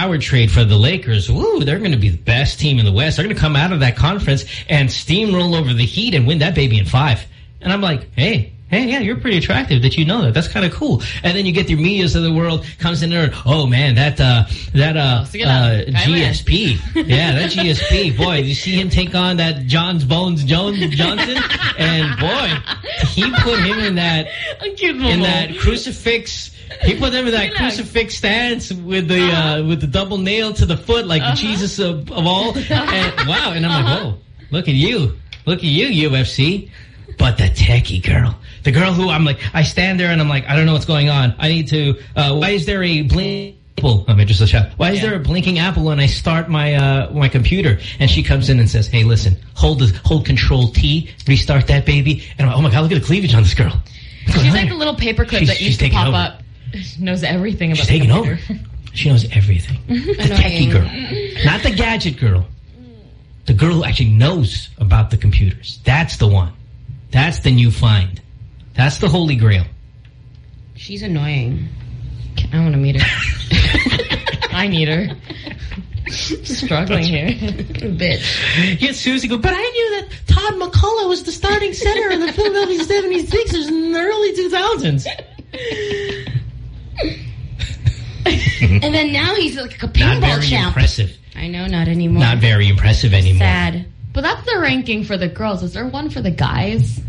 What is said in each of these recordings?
Howard trade for the Lakers, woo, they're going to be the best team in the West. They're going to come out of that conference and steamroll over the Heat and win that baby in five. And I'm like, hey, hey, yeah, you're pretty attractive that you know that. That's kind of cool. And then you get the medias of the world comes in there. Oh man, that uh, that uh, uh, Kaya mo yan. GSP, yeah, that GSP. Boy, you see him take on that Johns Bones Jones Johnson, and boy, he put him in that Ang cute mo in that crucifix. He put them in that crucifix stance with the uh, with the double nail to the foot, like the Jesus of, of all. And wow! And I'm like, whoa! Look at you! Look at you, UFC! But the techie girl, the girl who I'm like, I stand there and I'm like, I don't know what's going on. I need to. Uh, why is there a blink? Apple. I'm just a shot. Why is Yeah. there a blinking apple when I start my uh, my computer? And she comes in and says, "Hey, listen, hold the hold Control T, restart that baby." And I'm like, "Oh my god, look at the cleavage on this girl." She's like the little paperclip that used to pop over. up. She knows everything about She's the taking over. She knows everything. the techie girl. Not the gadget girl. The girl who actually knows about the computers. That's the one. That's the new find. That's the holy grail. She's annoying. I want to meet her. I need her. Struggling here. Bitch. Yes, Susie go, but I knew that Todd MacCulloch was the starting center in the Philadelphia 76ers in the early 2000s. And then now he's like a Not very champ. impressive. I know, not anymore. Not very impressive anymore. Sad. But that's the ranking for the girls. Is there one for the guys?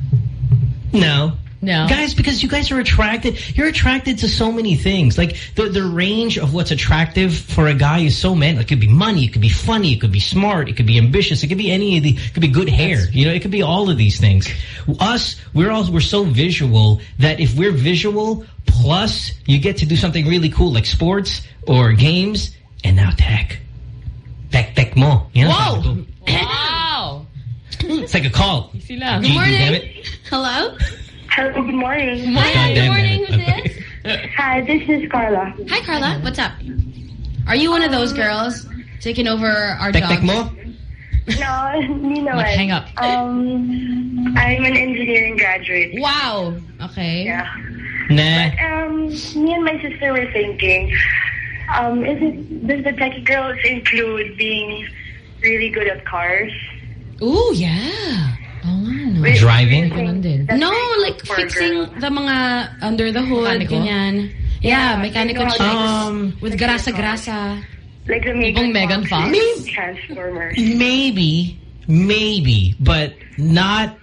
No. No. Guys, because you guys are attracted, you're attracted to so many things. Like, the, the range of what's attractive for a guy is so many. It could be money, it could be funny, it could be smart, it could be ambitious, it could be any of the, it could be good hair. You know, it could be all of these things. Us, we're all, we're so visual that if we're visual, plus you get to do something really cool like sports or games, and now tech. Tech, tech mo. You know, Whoa. it's Wow. It's like a call. GD, morning. Hello? Hello, good morning. Hi, God good morning. Who's this? Hi, this is Carla. Hi, Carla. What's up? Are you one of those girls taking over our Tech, jobs? tech mo? No, you know Like, what? hang up. Um, I'm an engineering graduate. Wow. Okay. Yeah. Nah. Um, me and my sister were thinking, um, is it does the techie girls include being really good at cars? Ooh, yeah. Oh, no. Wait, Driving? do you think Ganun din. that's No, like good for a fixing girl? the mga under the hood, Mechanical? ganyan. Yeah, Yeah, mechanical checks. Um, with grasa-grasa. like the Megan Megan Fox Fox? Transformer. Maybe, maybe, but not.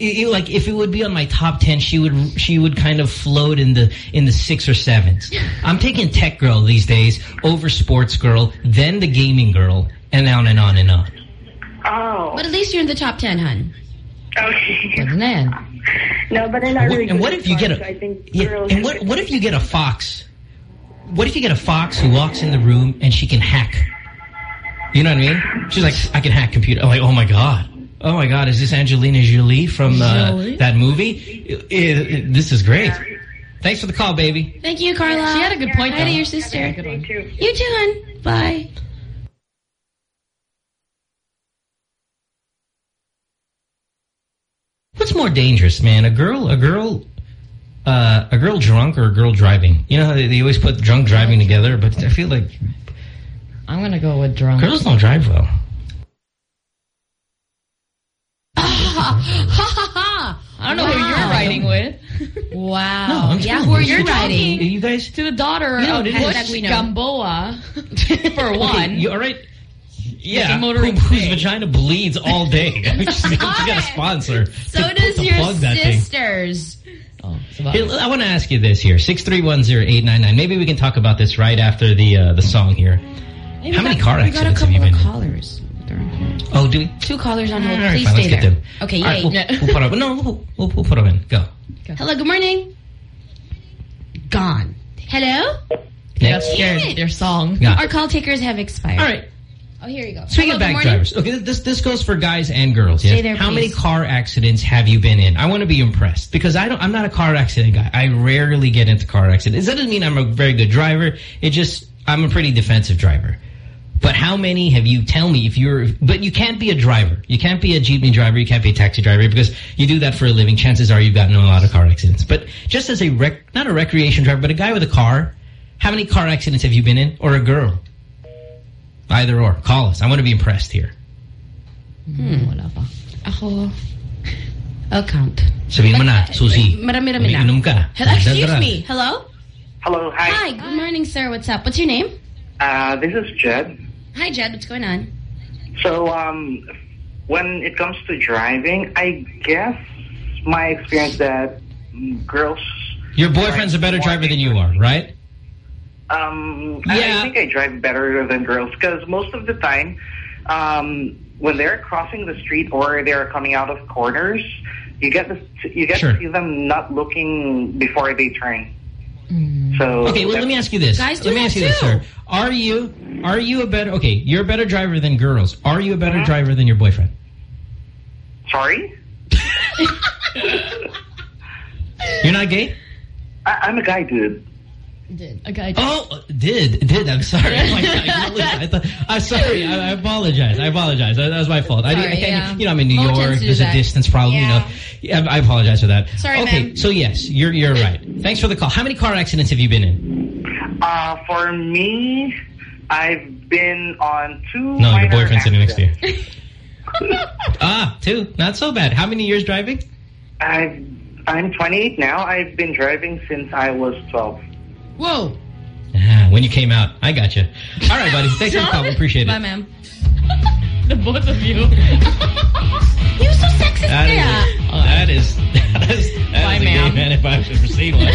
i- i- like if it would be on my top ten, she would she would kind of float in the in the six or sevens. I'm taking tech girl these days over sports girl, then the gaming girl, and on and on and on. Oh, But at least you're in the top 10, hun. Okay. Pwede na yan. No, but I'm not What- really and what if you get a so I think yeah, and what what if you get a fox? What if you get a fox who walks in the room and she can hack? You know what I mean? She's like, I can hack computer. I'm like, oh my god. Oh my God! Is this Angelina Jolie from uh, Jolie? that movie? I- I- I- this is great. Thanks for the call, baby. Thank you, Carla. She had a good point, Hi to though. your sister. Me too. You too, hun. Bye. What's more dangerous, man? A girl, a girl, uh, a girl drunk or a girl driving? You know how they, they always put drunk driving together, but I feel like I'm gonna go with drunk. girls don't drive well. ha I don't know who you're riding with. Wow. No, I'm yeah, who are you. you riding? You guys, To the daughter You know of what it is? Bush Hashtag we know. Gamboa, for one. Okay, you all right? Yeah, motoring who, whose thing. vagina bleeds all day. we just we got a sponsor. So to, does to your plug sisters. oh, it's about- Here, I want to ask you this here. 6310899. Maybe we can talk about this right after the uh, the song here. Hey, How we many got- car we got a accidents have you been of in? callers. They're on. Oh, do we? Two callers on hold. All right, Please fine, stay let's there. get them. Okay, All right, yay. we'll, we'll put up. No, we'll, we'll, we'll put them in. Go. Hello, good morning. Gone. Hello? They got Next. scared. Damn. Their song. Yeah. Our call takers have expired. All right. Oh, here you go. Speaking Hello, of good back drivers, okay, this this goes for guys and girls. Stay yes? there, How many car accidents have you been in? I want to be impressed because I don't. I'm not a car accident guy. I rarely get into car accidents. That doesn't mean I'm a very good driver. It just I'm a pretty defensive driver. But how many have you? Tell me if you're. But you can't be a driver. You can't be a jeepney driver. You can't be a taxi driver because you do that for a living. Chances are you've gotten in a lot of car accidents. But just as a rec, not a recreation driver, but a guy with a car. How many car accidents have you been in, or a girl? Either or. Call us. I want to be impressed here. Hmm, wala pa. Ako, I'll count. Sabihin mo na, Susie. Marami-rami na. Umiinom ka. Hello, excuse Dagdagan. me. Hello? Hello, hi. Hi, good morning, sir. What's up? What's your name? Uh, this is Jed. Hi, Jed. What's going on? So, um, when it comes to driving, I guess my experience that mm, girls. Your boyfriend's a better driver than you are, right? Um, Yeah. I think I drive better than girls because most of the time, um, when they're crossing the street or they're coming out of corners, you get to you get Sure. to see them not looking before they turn. So Okay, well, let me ask you this. Guys do let me that ask you this, sir. Are you are you a better okay, you're a better driver than girls. Are you a better Uh-huh. driver than your boyfriend? Sorry, You're not gay? I, I'm a guy, dude. Did. A guy Oh, uh, did did. I'm sorry. Oh my God, I acknowledge- I thought, I'm sorry. I, I apologize. I apologize. That, that was my fault. I, I Sorry, can't, yeah. you know, I'm in New Most York. gents do There's a distance problem. You know, I apologize for that. Sorry, Okay, so yes, you're you're right. Thanks for the call. How many car accidents have you been in? Uh, for me, I've been on two. No, your minor boyfriend's sitting next to you. ah, two. Not so bad. How many years driving? I've, I'm 28 now. I've been driving since I was 12. Whoa. Ah, when you came out. I got you. All right, buddy. Thanks for the call. We appreciate it. Bye, ma'am. The both of you. You're so sexist That is, kaya. that is, that is, that Bye, is a gay ma'am. man if I've ever seen one.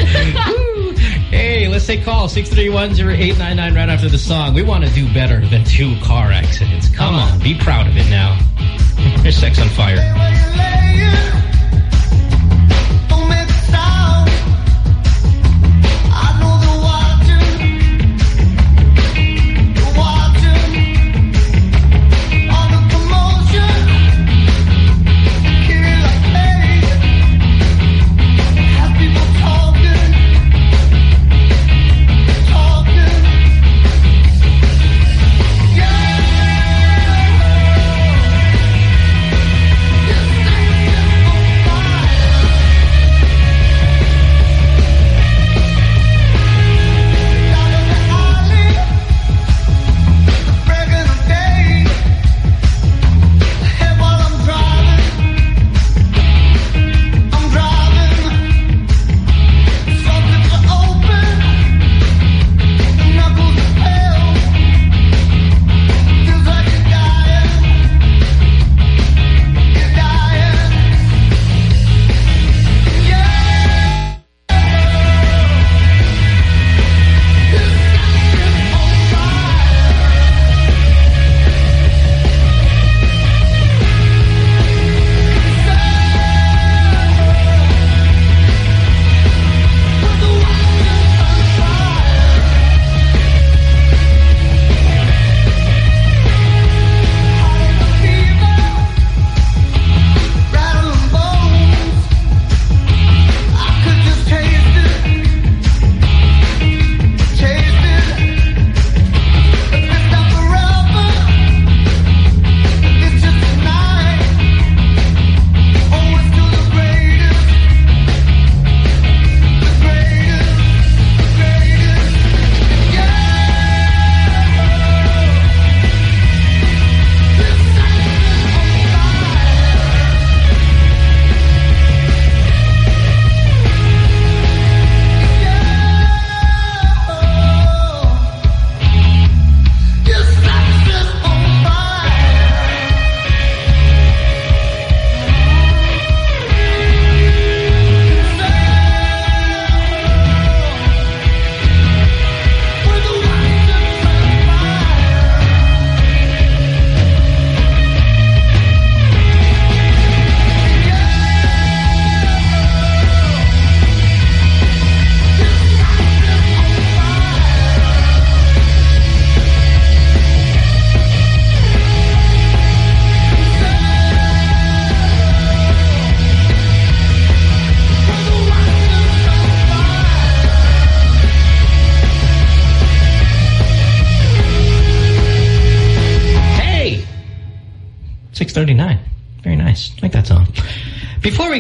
Hey, let's take call 631-0899 right after the song. We want to do better than two car accidents. Come on, be proud of it now. Here's Sex on Fire.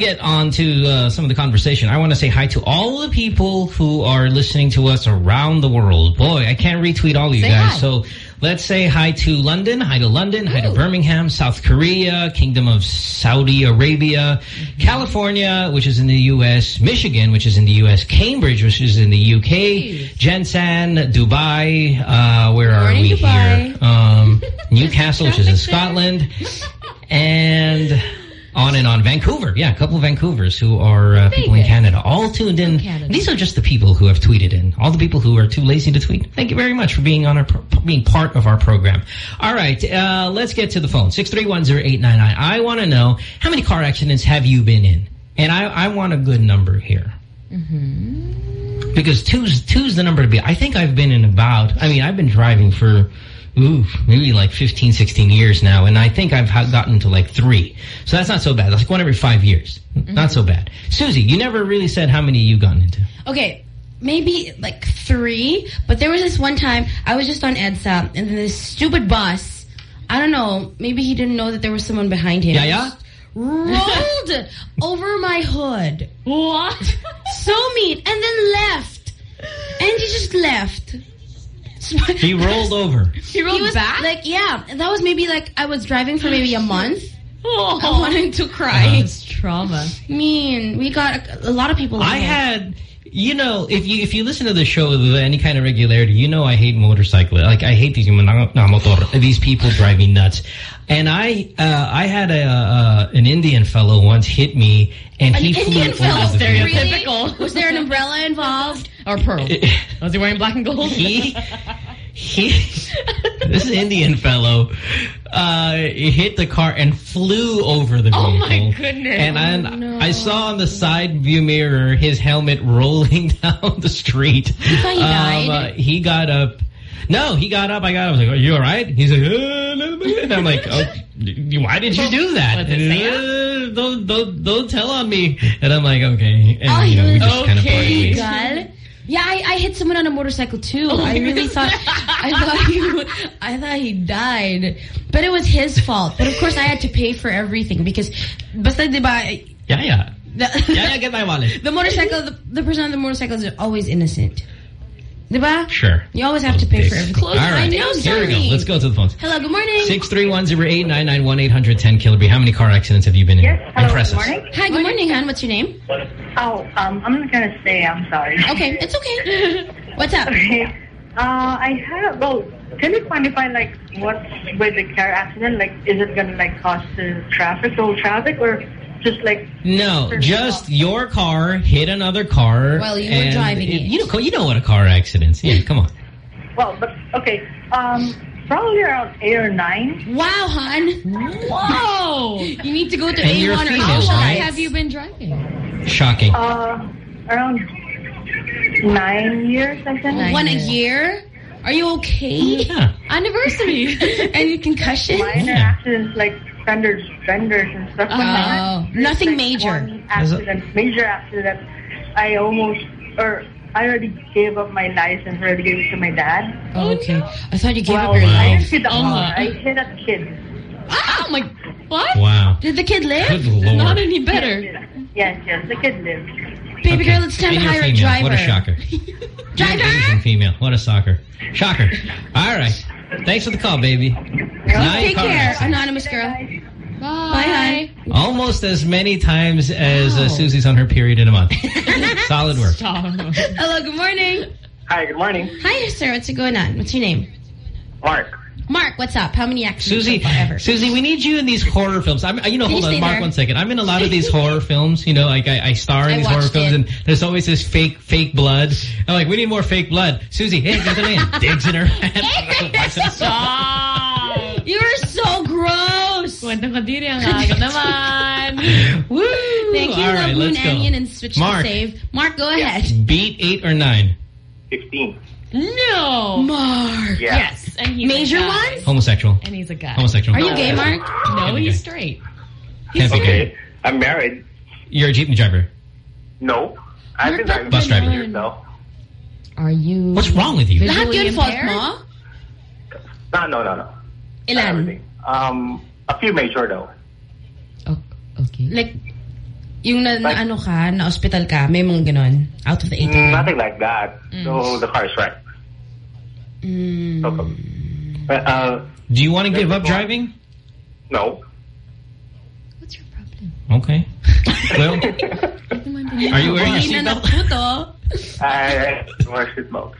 Get on to uh, some of the conversation, I want to say hi to all the people who are listening to us around the world. Boy, I can't retweet all of you Say guys. hi. So Let's say hi to London, hi to London, hi to Birmingham, South Korea, Kingdom of Saudi Arabia, California, which is in the U.S., Michigan, which is in the U.S., Cambridge, which is in the U.K., Jensen, Dubai, uh, where are we Dubai. here? Um, Newcastle, which is in Scotland, and on and on. Vancouver, yeah, a couple of Vancouvers who are uh, people in Canada, all tuned in. Canada. These are just the people who have tweeted in. All the people who are too lazy to tweet. Thank you very much for being on our pro- being part of our program. All right, uh, let's get to the phone. Six three one zero eight nine nine. I want to know how many car accidents have you been in, and I, I want a good number here. Because two's two's the number to be. I think I've been in about. I mean, I've been driving for. Ooh, maybe like 15, 16 years now, and I think I've gotten to like three. So that's not so bad. That's like one every five years. Mm-hmm. Not so bad. Susie, you never really said how many you've gotten into. Okay, maybe like three, but there was this one time I was just on EDSA and then this stupid bus, I don't know, maybe he didn't know that there was someone behind him. Yeah, yeah? Rolled over my hood. What? So mean. And then left. And he just left. He rolled over. He rolled He was back? like, yeah, that was maybe like I was driving for maybe a month. oh, I wanted to cry. It's trauma. Mean, we got a, a lot of people. I in here. had, you know, if you if you listen to the show with any kind of regularity, you know I hate motorcyclists. Like I hate these na- na- motor. These people drive me nuts. And I uh, I had a uh, an Indian fellow once hit me, and An he Indian flew fellow, over the vehicle. Stereotypical. Was there an umbrella involved? Or pearl. Was he wearing black and gold? he he this Indian fellow uh hit the car and flew over the vehicle. Oh, my goodness. And I, no. I saw on the side view mirror his helmet rolling down the street. thought he died? uh, he got up. No, he got up. I got up. I was like, "Are you all right?" He's like, uh, no, no." and I'm like, oh, "Why did you do that?" Uh, don't don't don't tell on me. And I'm like, "Okay." And Oh, you know, we just kind of parted okay. ways. Gal? Yeah, I, I hit someone on a motorcycle too. Oh I really thought I thought he I thought he died, but it was his fault. But of course, I had to pay for everything because, basta diba, Yeah, yeah. the, Yeah, yeah. Get my wallet. the motorcycle, the, the person on the motorcycle is always innocent. Diba? Sure. You always have to pay for Days. everything. All right. I know, Here we go. Let's go to the phones. Hello, good morning. Six three one zero eight nine nine one eight hundred ten Killer B. How many car accidents have you been in? Yes, hello, Impress good morning. Hi, good morning, hon. What's your name? Oh, um, I'm not gonna say. I'm sorry. Okay, it's okay. What's up? Okay. Uh, I have. Well, can you quantify like what with the car accident? Like, is it gonna like cause the traffic, whole traffic, or just like? No, just it your car hit another car. Well, you were driving it. You know, you know what a car accident is. Yeah, come on. Well, but okay. Um, probably around eight or nine. Wow, hon. Whoa! You need to go to And A1 or female, How How long right? have you been driving? Shocking. Uh, around nine years, I think. Nine. One a year? Are you okay? yeah. Anniversary. Any concussion? Minor Yeah. accidents like fenders, fenders and stuff like that. Oh, nothing Like, major. Accident, major accident. I almost, or I already gave up my license. already gave it to my dad. Oh, okay. I thought you gave well, up your I life. didn't hit a Oh, my. I hit a kid. oh my... What? Wow. Did the kid live? Good lord. Not any better. Yes, yes, the kid lived. Baby Okay. girl, it's time And to you're hire a driver. What a shocker. Driver? Asian female. What a soccer. Shocker. All right. Thanks for the call, baby. Nine Take car care, anonymous girl. Bye. Bye, Almost as many times as uh, Susie's on her period in a month. Solid work. Stop. Hello, good morning. Hi, good morning. Hi, sir. What's going on? What's your name? Mark. Mark, what's up? How many accidents Susie, so far ever? Susie, we need you in these horror films. I'm, you know, Can you hold on, Mark, there? one second. I'm in a lot of these horror films. You know, like I, I star in I these horror watched films, it. and there's always this fake, fake blood. I'm like, we need more fake blood. Susie, hey, get them in. Digs in her head. Stop. You're so gross. Kwentang kadiri ang aga naman. Woo! Thank you, All Love Moon let's go. Onion, and switch Mark. to save. Mark, go ahead. Beat eight or nine. 15. No. Mark. Yeah. Yes, and he's Major a guy. ones? Homosexual. And he's a guy. Homosexual. Are you gay, Mark? No, Okay. he's straight. Can't be gay. I'm married. You're a jeepney driver. No. I've been driving Bus driver. years now. Are you... What's wrong with you? Lahat Visually yun fault impaired? mo? No, no, no, no. Not Ilan? everything. Um, a few major though. Oh, okay. Like, yung na, na ano ka, na hospital ka, may mga ganon. Out of the 8 Mm, Nothing like that. Mm. So the car is right. Mm. No problem. Uh, uh, Do you want to give up driving? no. What's your problem? Okay. Well, are you wearing your Hindi seatbelt? naputo. I wear seatbelt.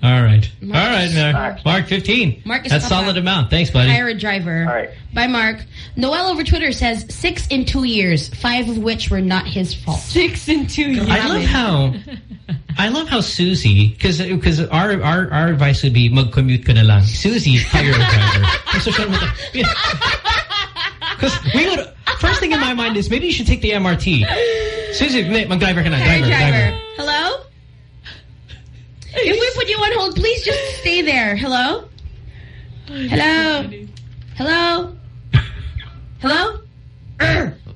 All right. Mark. All right, Mark. Mark, 15. Mark is That's papa. solid amount. Thanks, buddy. Hire a driver. All right. Bye, Mark. Noel over Twitter says six in two years, five of which were not his fault. Six in two years. I love how I love how Susie because because our, our our advice would be mag-commute ka na lang. Susie, hire a driver. So siya Because we would first thing in my mind is maybe you should take the MRT. Susie, mag-driver ka na, a driver, driver. driver. Hello? If we put you on hold, please just stay there. Hello? Hello? Hello? Hello?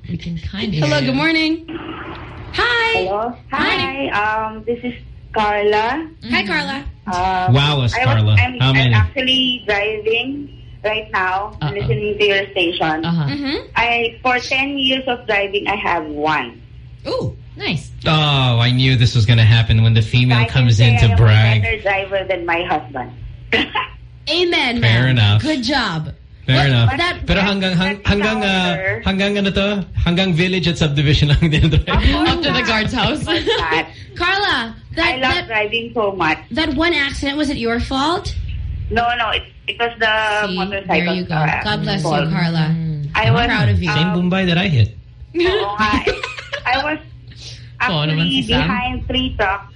We can kind of. Hello, good morning. Hi. Hello. Hi. Um, this is Carla. Hi, Carla. Um, Wow, us, Carla. I'm, How many? I'm actually driving right now, Uh-oh. listening to your station. Uh huh. Mm-hmm. I for ten years of driving, I have one. Ooh. Nice. Oh, I knew this was going to happen when the female I comes in say to I am brag. a better driver than my husband. Amen, Fair ma'am. enough. Good job. Fair What- enough. that- Pero hanggang hang, hanggang uh, However- hanggang ano to? Hanggang village at subdivision lang din drive. Up to the guard's house. But Carla, I that, love that, driving so much. that one accident, was it your fault? No, no, it, it was the See, motorcycle. there you go. uh, God bless you, fault. Carla. I I'm was proud of you. Same um, Bombay that I hit. Oo nga. I was Oo naman actually si Sam. behind three trucks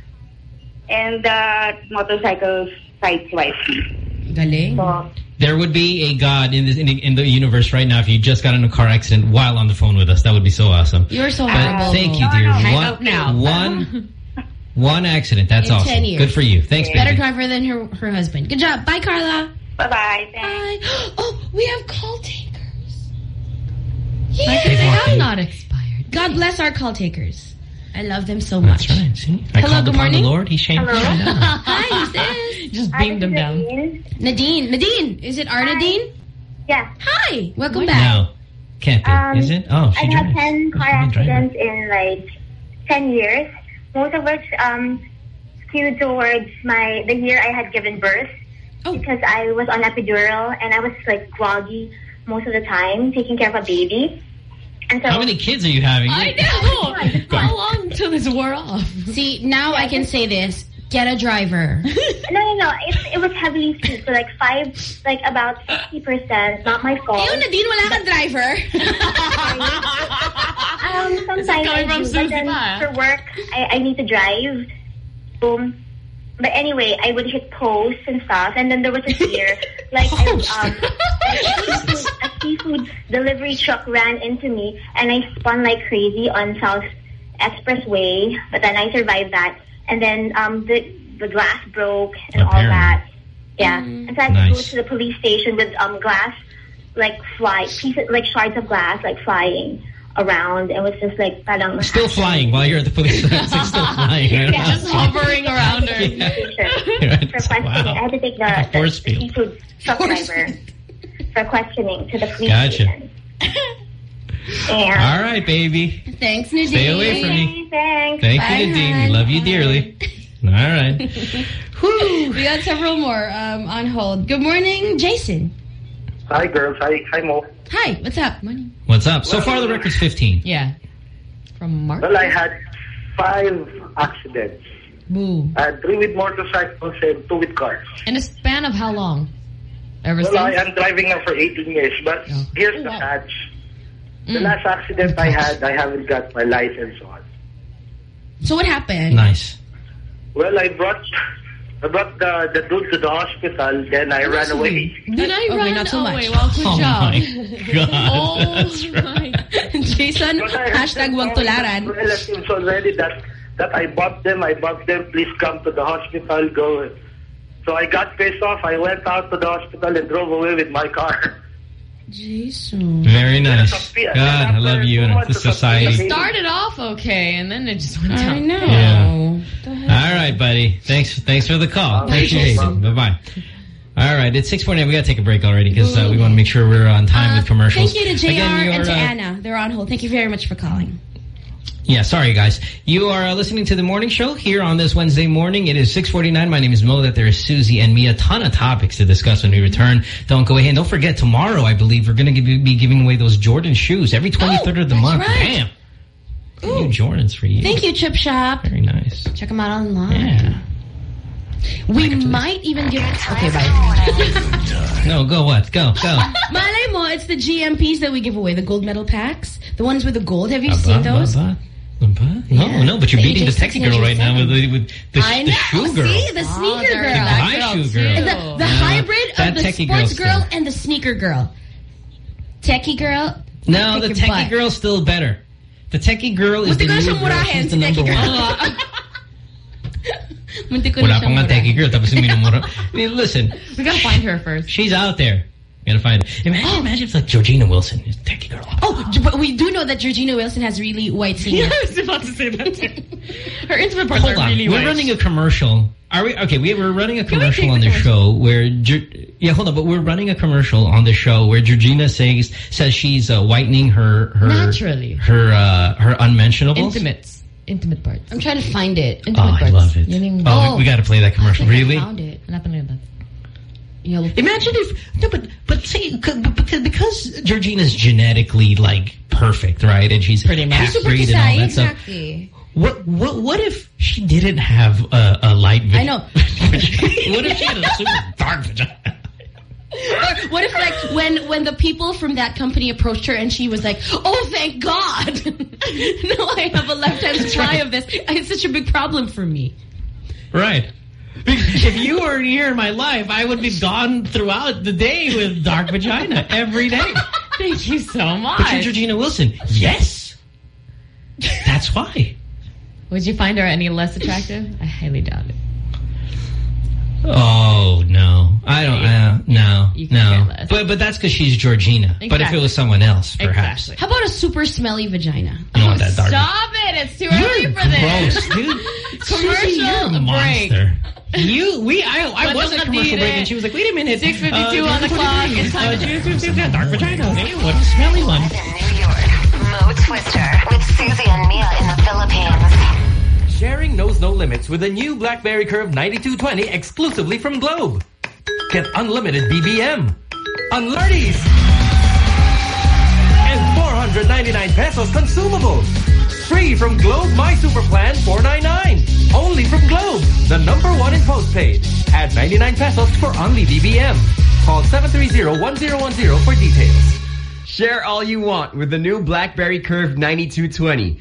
and the motorcycle sideswiped me. Galing. So, There would be a God in, this, in, the, in the universe right now if you just got in a car accident while on the phone with us. That would be so awesome. You're so But humble. thank you, dear. no, hang one, up now. One, one accident. That's In awesome. 10 years. Good for you. Thanks, Better baby. driver than her, her husband. Good job. Bye, Carla. bye-bye. Bye. Oh, we have call takers. Because Yeah. they have not expired. God bless our call takers. I love them so much. That's right. See? I Hello, called good upon morning. the Lord. He shamed me Hello. down. Hi, who's this? Just Hi, beamed them down. Nadine. Nadine. Nadine. Is it our Nadine? Yeah. Hi. Welcome What? back. No. Can't be. Um, Is it? Oh, she I've had drives. 10 Oh, car accidents in like 10 years, most of which um, skewed towards my the year I had given birth Oh. because I was on epidural and I was like groggy most of the time taking care of a baby. And so How many kids are you having? I know. How long till this wore off? See, now I can say this. Get a driver. No, no, no. It, it was heavily skewed. So like five, like about 50%, not my fault. Ew, Nadine, wala kang driver. Um, sometimes I coming from do, but then for work, I, I need to drive. Boom. But anyway, I would hit posts and stuff, and then there was a year, like I, um, a, seafood, a seafood delivery truck ran into me, and I spun like crazy on South Expressway. But then I survived that, and then um, the the glass broke and all that. Yeah, and so I had to go to the police station with um glass, like fly pieces, like shards of glass, like flying around. It was just like parang Still flying while you're at the police. it's like still flying. Right? Yeah. Just hovering around her. Yeah. station for questioning. Wow. I had to take the, Like the, the seafood truck Force driver for questioning to the police Gotcha. station. And All right, baby. Thanks, Nadine. Stay away from me. Thanks. Thank Bye, you, Nadine. hon. We love you dearly. All right. We got several more um, on hold. Good morning, Jason. Hi, girls. Hi, hi, Mo. Hi, what's up? Money. What's up? So far, the record's 15. Yeah. From Mark. Well, I had five accidents. Boo. I had three with motorcycles and two with cars. In a span of how long? Ever Well, I am driving now for 18 years, but Oh. here's the Wow. catch. The Mm. last accident I had, I haven't got my license on. So what happened? Nice. Well, I brought I brought the, uh, the dude to the hospital, then I ran away. Did I Okay, run not so away? much. Well, good Oh, job. my God. Oh, That's right. my. Jason, But I hashtag wag tularan. relatives already that that I bumped them, I bumped them, please come to the hospital, go. So I got pissed off, I went out to the hospital and drove away with my car. Jason. Very nice. God, I love you and the society. Started off okay, and then it just went down. I down. know. Yeah. All right, buddy. Thanks Thanks for the call. Bye. Appreciate it. Bye. Bye-bye. All right, it's 6.8. We got to take a break already because uh, we want to make sure we're on time Uh, with commercials. Thank you to JR Again, and to uh, Anna. They're on hold. Thank you very much for calling. Yeah, sorry, guys. You are uh, listening to the morning show here on this Wednesday morning. It is 6.49. My name is Mo. That there is Susie and me. A ton of topics to discuss when we return. Don't go ahead. And don't forget, tomorrow, I believe, we're going to be giving away those Jordan shoes every 23rd of the month. right. Damn. New Jordans for you. Thank you, Chip Shop. Very nice. Check them out online. Yeah. We might even give... Okay, bye. No, go what? Go, go. Malay mo, it's the GMPs that we give away, the gold medal packs. The ones with the gold. Have you Aba, seen those? aba, aba. No, Yeah. no, but you're The beating the AJ6 techie girl right now with the, with the, I the know. shoe girl. See, the Oh, sneaker there girl. The that high girl, shoe too. girl. The, the No, hybrid that of the sports girl's girl and the sneaker girl. Techie girl. No, the techie butt. girl's still better. The techie girl is Muntik the ko na new siyang girl. She's the number one. girl. Muntik ko Wala na pa siyang nga murahin. techie girl, tapos minumura. I mean, listen, We gotta find her first. she's out there. You gotta find it. Imagine, imagine if like Georgina Wilson is techie girl. Oh, but we do know that Georgina Wilson has really white skin. I was about to say that too. Her intimate parts Hold are on, really we're white. running a commercial. Are we okay? We, we're running a commercial on the the show where, yeah, hold on, but we're running a commercial on the show where Georgina says says she's uh, whitening her her Naturally. her uh, her unmentionables. Intimates. Intimate parts. I'm trying to find it. Oh, Intimate I love it. Yun yung- Oh, we, we got to play that commercial. really? I found it. Lang that. Yellow. Imagine if no, but but see, because because Georgina's genetically like perfect, right? And she's Pretty much. Super breed and all that stuff. What what what if she didn't have a, a light? I know. what if she had a super dark vagina? Or what if, like, when when the people from that company approached her and she was like, "Oh, thank God! no, I have a lifetime supply of this. It's such a big problem for me." Right. If you were here in my life, I would be gone throughout the day with dark vagina every day. Thank you so much. But you're Georgina Wilson. Yes. That's why. Would you find her any less attractive? I highly doubt it. Oh no, I don't. Uh, no, You no. But but that's because she's Georgina. But if it was someone else, perhaps. Exactly. How about a super smelly vagina? I don't want that dark. Stop it! It's too early You're for this. gross, dude. Commercial Susie, you're a break. monster. You, we, I, I But was don't at commercial break, it. and she was like, "Wait a minute, 6:52 uh, on the what are you clock. It's time Uh, to choose- choose- choose- dark vagina. Hey, what a smelly one." In New York, Mo Twister with Susie and Mia in the Philippines. Sharing knows no limits with the new BlackBerry Curve 9220 exclusively from Globe. Get unlimited BBM, unlardies, and 499 pesos consumables. Free from Globe My Super Plan 499. Only from Globe, the number one in postpaid. Add 99 pesos for only BBM. Call 730-1010 for details. Share all you want with the new BlackBerry Curve 9220.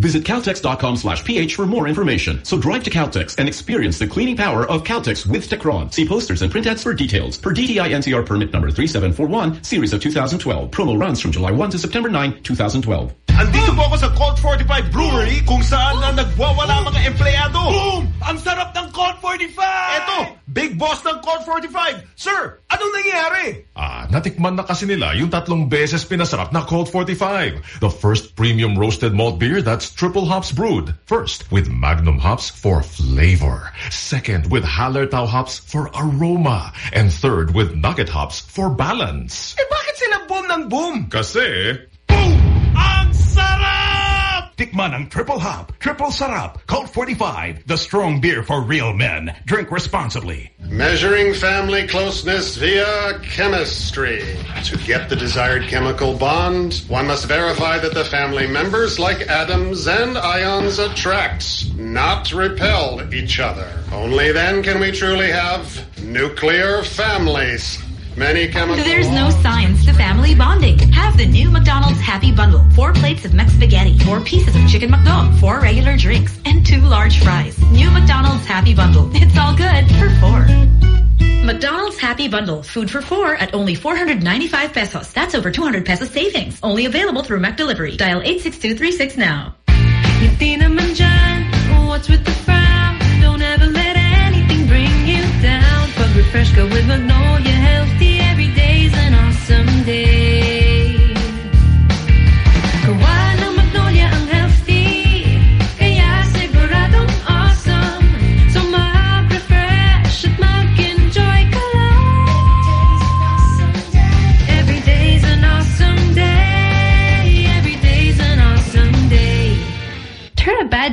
Visit Caltex.com slash PH for more information. So drive to Caltex and experience the cleaning power of Caltex with Techron. See posters and print ads for details. Per DTI NCR permit number 3741, series of 2012. Promo runs from July 1 to September 9, 2012. Andito po ako sa Colt 45 Brewery kung saan na nagwawala mga empleyado. Boom! Ang sarap ng Colt 45! Eto, big boss ng Colt 45. Sir, anong nangyayari? Ah, natikman na kasi nila yung tatlong beses pinasarap na Colt 45. The first premium roasted malt beer that's triple hops brewed. First, with Magnum hops for flavor. Second, with Hallertau hops for aroma. And third, with Nugget hops for balance. Eh bakit sila boom ng boom? Kasi, Boom! Ang sarap! Tikman ang triple hop, triple sarap, Colt 45, the strong beer for real men. Drink responsibly. Measuring family closeness via chemistry. To get the desired chemical bond, one must verify that the family members, like atoms and ions, attract, not repel each other. Only then can we truly have nuclear families. Many chemical There's no science to family bonding. Have the new McDonald's Happy Bundle. Four plates of McSpaghetti, four pieces of chicken McDo, four regular drinks, and two large fries. New McDonald's Happy Bundle. It's all good for four. McDonald's Happy Bundle. Food for four at only 495 pesos. That's over 200 pesos savings. Only available through McDelivery. Dial 86236 now. Di naman dyan, what's with the frown? Don't ever let anything bring you down. Pag refresh ka with Magnolia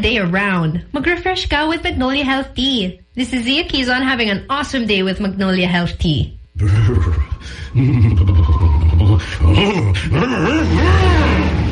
day around. Mag-refresh ka with Magnolia Health Tea. This is Zia Quizon having an awesome day with Magnolia Health Tea.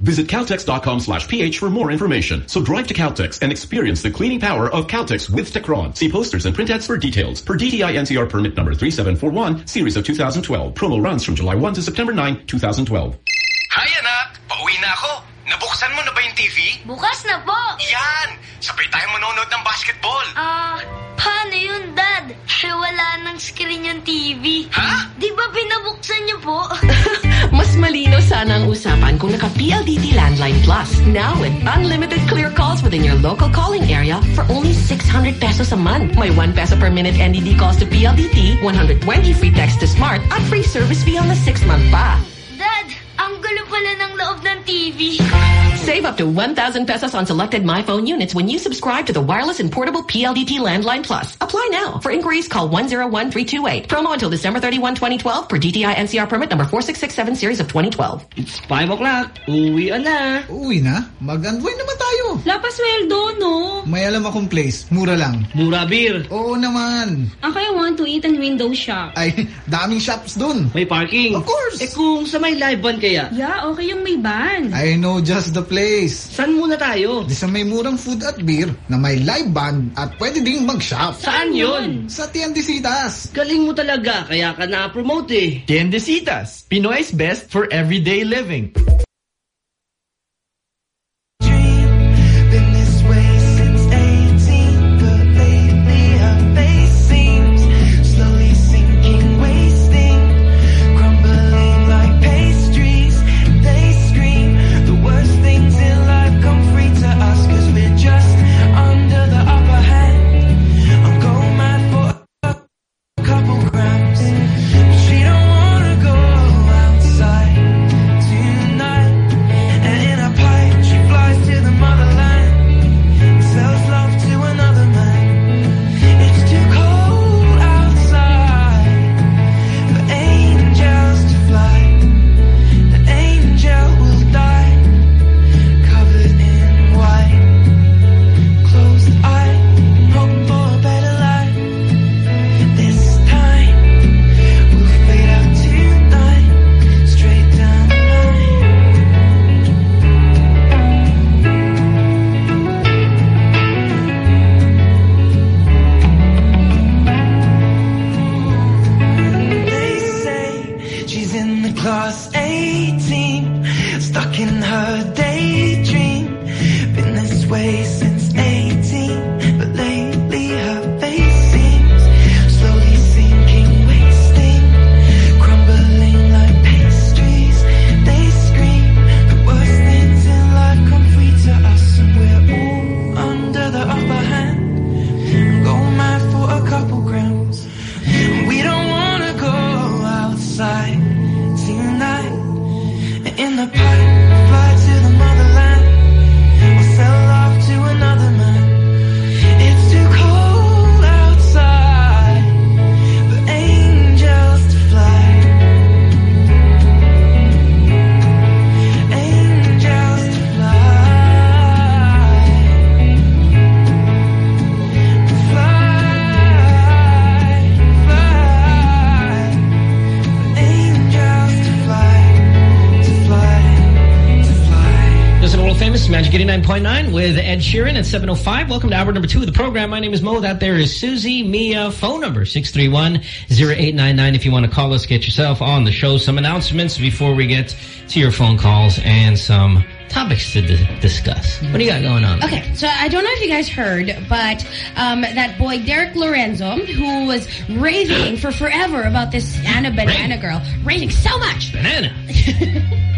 Visit Caltex.com slash PH for more information. So drive to Caltex and experience the cleaning power of Caltex with Techron. See posters and print ads for details. Per DTI NCR permit number 3741, series of 2012. Promo runs from July 1 to September 9, 2012. Hi, anak! Pauwi na ako. Nabuksan mo na ba yung TV? Bukas na po. Yan! Sabay tayo manonood ng basketball. Ah, paano yun, Eh, wala nang screen yung TV. Ha? Di ba binabuksan niyo po? Mas malino sana ang usapan kung naka-PLDT Landline Plus. Now with unlimited clear calls within your local calling area for only 600 pesos a month. May 1 peso per minute NDD calls to PLDT, 120 free text to Smart, at free service fee on the 6-month pa. Dad, ang gulo pala ng loob ng TV. Save up to 1,000 pesos on selected MyPhone units when you subscribe to the wireless and portable PLDT Landline Plus. Apply now. For inquiries, call 101328. Promo until December 31, 2012 per DTI NCR permit number 4667 series of 2012. It's 5 o'clock. Uwi na. Uwi na? Mag-unwind naman tayo. Lapasweldo, no? May alam akong place. Mura lang. Mura beer. Oo naman. Ako I want to eat and window shop. Ay, daming shops dun. May parking. Of course. Eh kung sa may live band kaya? Yeah, okay yung may ban. I know just the place. Saan muna tayo? Di sa may murang food at beer na may live band at pwede ding mag-shop. Saan yun? Sa Tiendesitas. Galing mo talaga, kaya ka na-promote eh. Tiendesitas, Pinoy's best for everyday living. Magic 89.9 with Ed Sheeran at 7.05. Welcome to hour number two of the program. My name is Mo. That there is Susie Mia. Phone number 631-0899. If you want to call us, get yourself on the show. Some announcements before we get to your phone calls and some topics to di discuss. What do you got going on? Okay, so I don't know if you guys heard, but um, that boy Derek Lorenzo, who was raving for forever about this Anna Banana girl, raving so much. Banana.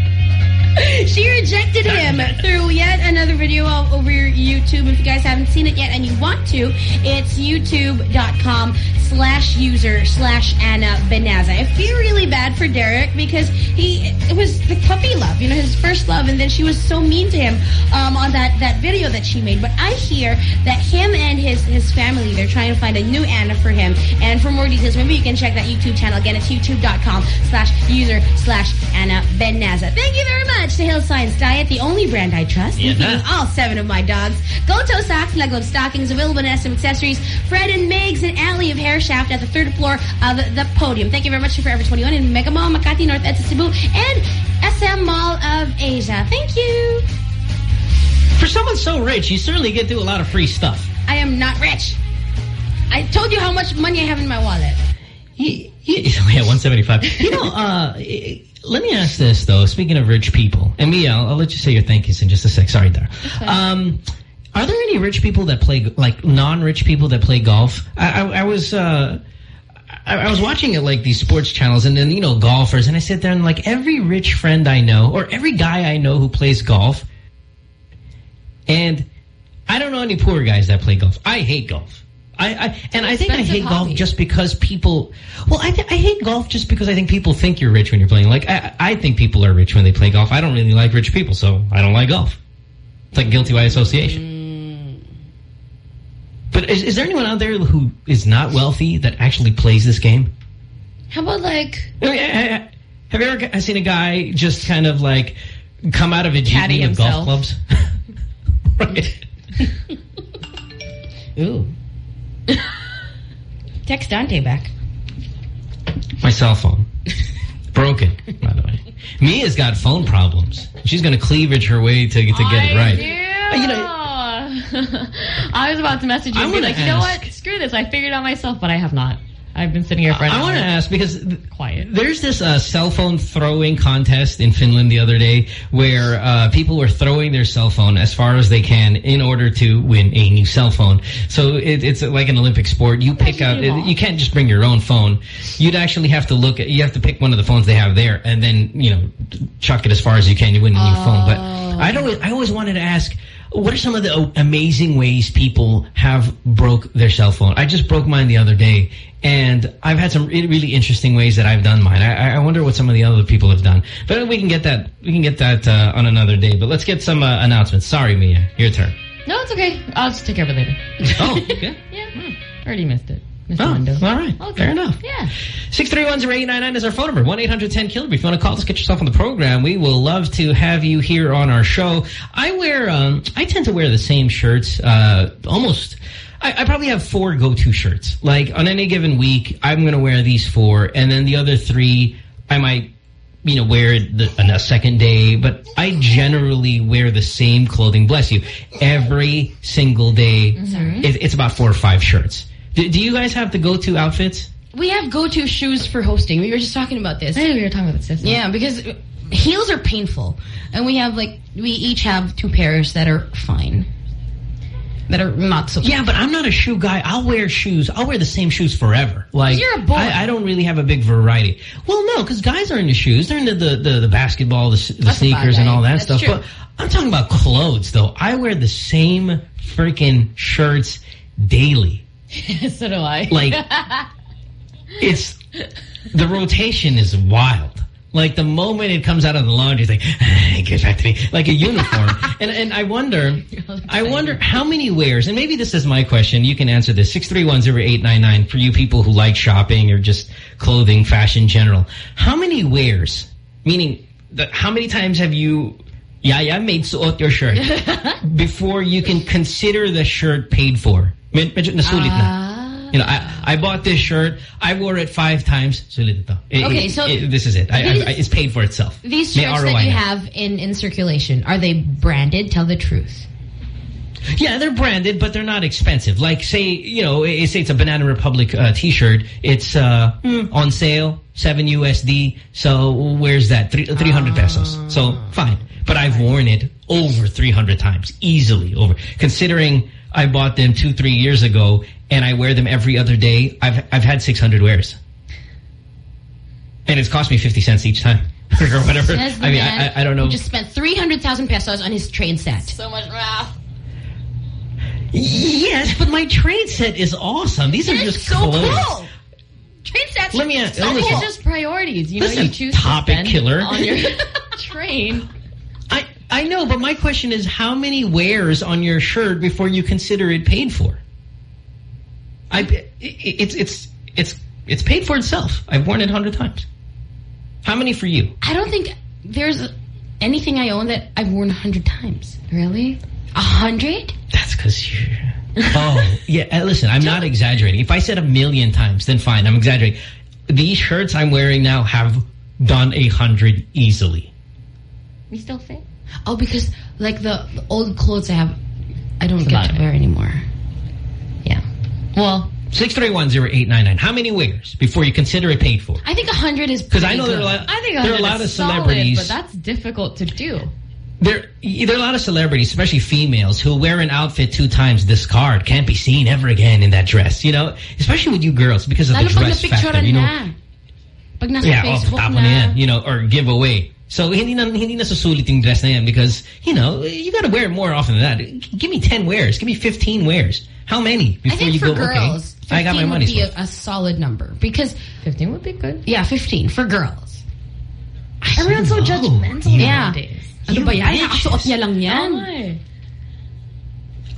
she rejected him through yet another video over YouTube. If you guys haven't seen it yet and you want to, it's youtube.com slash user slash Anna Benaza. I feel really bad for Derek because he it was the puppy love, you know, his first love, and then she was so mean to him um, on that, that video that she made. But I hear that him and his, his family, they're trying to find a new Anna for him. And for more details, maybe you can check that YouTube channel. Again, it's youtube.com slash user slash Anna Benaza. Thank you very much to Hill Science Diet, the only brand I trust. Yeah. all seven of my dogs. Goto socks, leg love stockings, available in SM accessories. Fred and Megs and Alley of Hair Shaft at the third floor of the podium. Thank you very much to Forever 21 in Mega Mall, Makati, North Edsa, Cebu, and SM Mall of Asia. Thank you. For someone so rich, you certainly get to do a lot of free stuff. I am not rich. I told you how much money I have in my wallet. Yeah, yeah 175. You know, uh, let me ask this, though. Speaking of rich people, and Mia, I'll, I'll let you say your thank yous in just a sec. Sorry, there. Um, are there any rich people that play, like non-rich people that play golf? I, I, I was... Uh, I, I was watching it like these sports channels and then, you know, golfers. And I sit there and like every rich friend I know or every guy I know who plays golf. And I don't know any poor guys that play golf. I hate golf. I, I and I think I hate golf just because people. Well, I, th I hate golf just because I think people think you're rich when you're playing. Like I, I think people are rich when they play golf. I don't really like rich people, so I don't like golf. It's like guilty by association. Mm. But is, is there anyone out there who is not wealthy that actually plays this game? How about like... I mean, I- I- have you ever seen a guy just kind of like come out of a jeepney with golf clubs? right. Ooh. Text Dante back. My cell phone. Broken, by the way. Mia's got phone problems. She's going to cleavage her way to, to get it right. You know, I was about to message you I and be like, you know what? Screw this. I figured it out myself, but I have not. I've been sitting here for I want to ask because Quiet. there's this uh, cell phone throwing contest in Finland the other day where uh, people were throwing their cell phone as far as they can in order to win a new cell phone. So it, it's like an Olympic sport. You pick out, you can't just bring your own phone. You'd actually have to look at, you have to pick one of the phones they have there and then, you know, chuck it as far as you can. You win a new phone. But I don't, I always wanted to ask, what are some of the amazing ways people have broke their cell phone? I just broke mine the other day, and I've had some really, really interesting ways that I've done mine. I, I wonder what some of the other people have done. But we can get that we can get that uh, on another day. But let's get some uh, announcements. Sorry, Mia, your turn. No, it's okay. I'll just take care of it later. Oh, okay. yeah. Already missed it. Missed Oh, all right. Okay. Fair enough. Yeah. 631-0899 is our phone number. 1-800-10-KILLER. If you want to call us, get yourself on the program. We will love to have you here on our show. I wear, um, I tend to wear the same shirts, uh, almost, I, I probably have four go-to shirts. Like, on any given week, I'm going to wear these four, and then the other three, I might, you know, wear it the, on a second day, but I generally wear the same clothing, bless you, every single day. Mhm. It, it's about four or five shirts. Do, do you guys have the go-to outfits? We have go-to shoes for hosting. We were just talking about this. I know we were talking about this. Yeah, because heels are painful. And we have like, we each have two pairs that are fine. That are not so Yeah, but I'm not a shoe guy. I'll wear shoes. I'll wear the same shoes forever. Like You're a boy. I, I don't really have a big variety. Well, no, because guys are into shoes. They're into the the, the basketball, the, the That's a bad sneakers, and all that That's stuff. true. But I'm talking about clothes, though. I wear the same freaking shirts daily. so do I. Like, It's the rotation is wild. Like the moment it comes out of the laundry, it's like it goes back to me like a uniform. and and I wonder, I wonder how many wears. And maybe this is my question. You can answer this six three one zero eight nine nine for you people who like shopping or just clothing, fashion general. How many wears? Meaning, the, how many times have you? Yeah, yeah, made suot your shirt before you can consider the shirt paid for. Med- medyo nasulit na. You know, I, I bought this shirt. I wore it five times. Sulit ito. It- Okay, so it- this is it. I, these- I- it's paid for itself. These May shirts ROI that you have in, in circulation, are they branded? Tell the truth. Yeah, they're branded, but they're not expensive. Like, say, you know, say it's a Banana Republic uh, T-shirt. It's uh, Hmm. on sale, 7 USD. So where's that? Three, 300 pesos. So fine. But I've worn it over 300 times, easily over. Considering I bought them two, three years ago, and I wear them every other day, I've, I've had 600 wears. And it's cost me 50 cents each time. or whatever. Says I mean, man I, I don't know. just spent 300,000 pesos on his train set. So much math. Yes, but my train set is awesome. These are just so clothes. cool. Train sets. Let me ask- so let me- It's just priorities. You know, you choose topic to killer. on your train. I know, but my question is, how many wears on your shirt before you consider it paid for? I it, it's it's it's it's paid for itself. I've worn it a hundred times. How many for you? I don't think there's anything I own that I've worn a hundred times. Really? A hundred? That's because you're. Oh yeah. uh, Listen, I'm not exaggerating. If I said a million times, then fine. I'm exaggerating. These shirts I'm wearing now have done a hundred easily. We still fit. Oh, because like the, the old clothes I have, I don't It's get to it. wear anymore. Yeah. Well, Six three one zero eight nine nine. How many wears before you consider it paid for? I think a hundred is because I know there are a lot- I think There are a lot of solid, celebrities- but that's difficult to do. There, there are a lot of celebrities, especially females, who wear an outfit two times, discard, can't be seen ever again in that dress. You know, especially with you girls because of Lalo the dress factor. You know, na. Pag nasa yeah, off Facebook tapo na. na yan, you know, or giveaway. So hindi na hindi na susulit yung dress na yan because you know you got to wear it more often than that. Give me ten wears, give me fifteen wears. How many I before think you for go? girls, okay, I got my 15 would be worth. a, a solid number because 15 would be good. Yeah, 15 for girls. Everyone's so judgmental Yeah. nowadays. Ano ba yan? bitches. Nakasuot niya lang yan.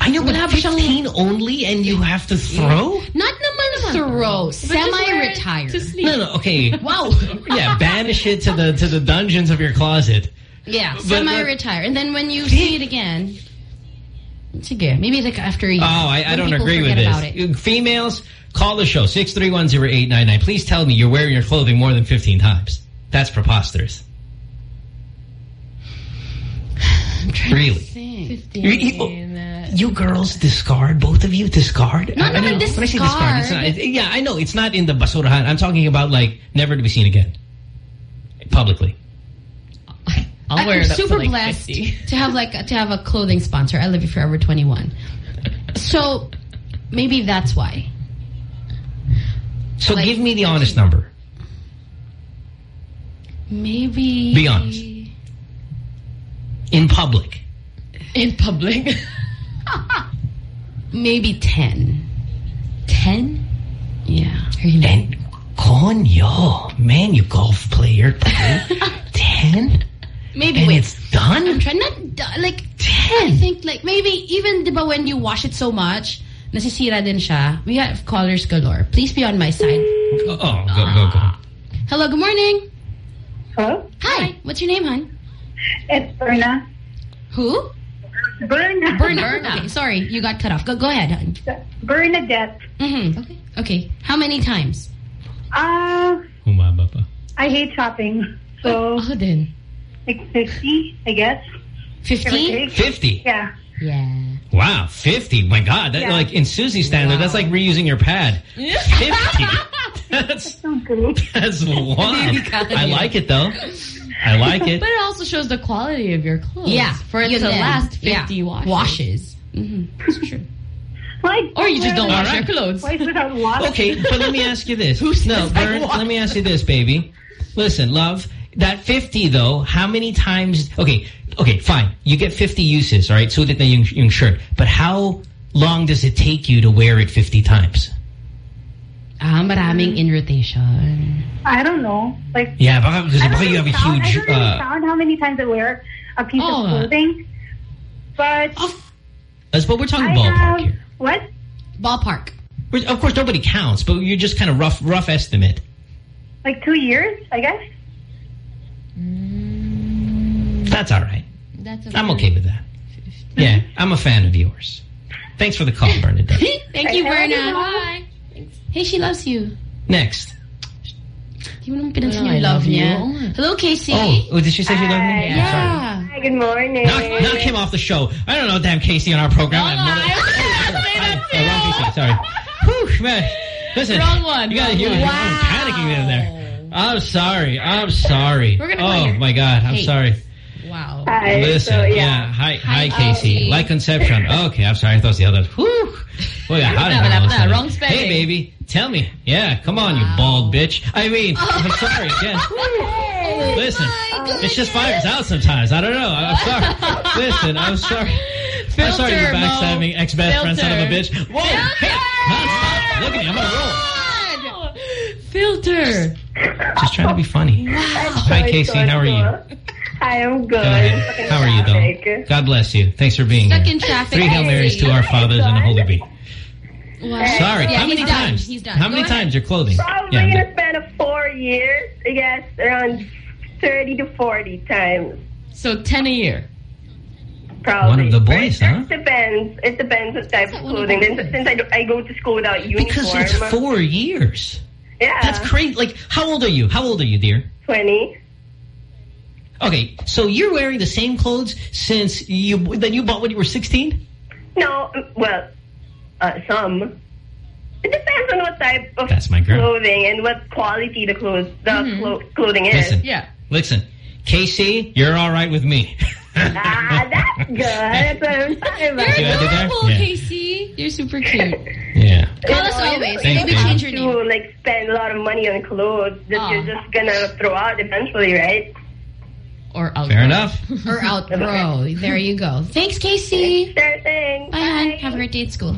I know, but Wala ba siyang- only, and you have to throw. Not naman throw. just Semi-retired. No, no, okay. Wow. yeah, banish it to the to the dungeons of your closet. Yeah, But- semi-retire. And then when you see it again, sige, maybe like after a year. Oh, I, I don't agree with forget about it. this. Females, call the show, 6310899. Please tell me you're wearing your clothing more than 15 times. That's preposterous. Really? You, you- you girls discard, both of you discard? Not I, I naman mean, when I say discard, it's not, it- yeah, I know, it's not in the basurahan. I'm talking about like never to be seen again. Publicly. I'll wear I'm it super like blessed 50. to have like to have a clothing sponsor. I live at Forever 21. So maybe that's why. So give me the honest number. Maybe Be honest. In public. In public. maybe 10. 10? Yeah. And Conyo, man, you golf player. 10? Maybe And wait. it's done? I'm trying not do- like 10. I think like maybe even diba when you wash it so much, nasisira din siya. We have callers galore. Please be on my side. Oh, go, go, go. Ah. Hello, good morning. Hello? Hi. What's your name, hon? It's Berna. Who? Berna. Berna. Okay, sorry, you got cut off. Go go ahead, hon. Bernadette. Mm-hmm. Okay. Okay. How many times? Uh, Humaba pa. I hate shopping. So, Ako din. like 50, I guess. 50? 50? Yeah. Yeah. Wow, 50. My God. That, Yeah. Like, in Susie's standard, that's like reusing your pad. 50. That's, that's wild. I like it, though. I like it. But it also shows the quality of your clothes. Yeah. For it to din. last 50 Yeah. washes. Washes. Mm-hmm. That's true. Like, Or you just don't wash Alright. your clothes. Twice without water. Okay, but let me ask you this. no, says I Bern, want- let me ask you this, baby. Listen, love, that 50 though, how many times, okay, okay, fine. You get 50 uses, all right? Sulit na yung, yung shirt. But how long does it take you to wear it 50 times? Ah, maraming in rotation. I don't know. Like, Yeah, baka, kasi I don't baka you have really a count, I huge, don't really uh, count how many times I wear a piece Oh. of clothing. But that's- but we're talking I ballpark have, here. what? Ballpark. Of course, nobody counts, but you're just kind of rough, rough estimate. Like two years, I guess. That's all right. That's I'm okay with that. Yeah, I'm a fan of yours. Thanks for the call, Bernadette. Thank you, I love you, Berna. Mom. Bye. Hey, she loves you. Next. Di mo naman pinansin Well, I love love you. niya. Hello, Casey. Oh, oh, did she say she loved me? I'm. Yeah. Hi, good morning. Knock, knock him off the show. I don't know damn Casey on our program. I'm mother- Oh, wrong Casey. Sorry. Whew, man. Listen. Wrong one, You gotta wrong hear one. me. I'm panicking in there. I'm sorry. I'm sorry. We're gonna oh her. my God. I'm Hey. sorry. Wow. Hi. Listen. so, yeah. yeah. Hi, hi, Hi, Casey. Casey. Like Conception. Okay. I'm sorry. I thought it was the other. Whew. Well, yeah. How did Wala, I wala, know Wrong spelling. Hey, baby. Tell me. Yeah. Come on, you bald bitch. I mean, I'm sorry. Again. Listen. It's just fires out sometimes. I don't know. I'm sorry. Listen. I'm sorry. I'm sorry, you Filter, Mo. backstabbing ex-best friend son of a bitch. Filter. Whoa! Hey! Non-stop. Look at me. I'm on a roll. Filter. Just trying to be funny. Hi, Casey. How are you? Hi, I'm good. Go ahead. How are you, though? God bless you. Thanks for being Stuck here. in traffic. Three Hail Marys to our fathers and a holy bee. Wow. Sorry. Yeah, How many done. times? He's done. How Go many ahead. times your clothing? Probably Yeah. gonna spend a four years. I guess around 30 to 40 times. So 10 a year. Probably. One of the boys, it huh? just depends. It depends what type of clothing. Then, since I, do, I go to school without uniform. Because it's four years. Yeah. That's crazy. Like, how old are you? How old are you, dear? 20. Okay, so you're wearing the same clothes since you that you bought when you were 16? No, well, uh, some. It depends on what type of That's my girl. clothing and what quality the clothes the Mm-hmm. clo clothing is. Listen. Yeah. Listen, Casey, you're all right with me. Ah, that's good. That's what I'm talking about. See what I did there? Adorable, Yeah. Casey. You're super cute. Yeah. Call us always. don't- Thanks, you Change have your to like spend a lot of money on clothes that Aw. you're just gonna throw out eventually, right? Or outgrow. Fair enough. Or outgrow. There you go. Thanks, Casey. Sure thing. Bye, hon. Have a great day at school.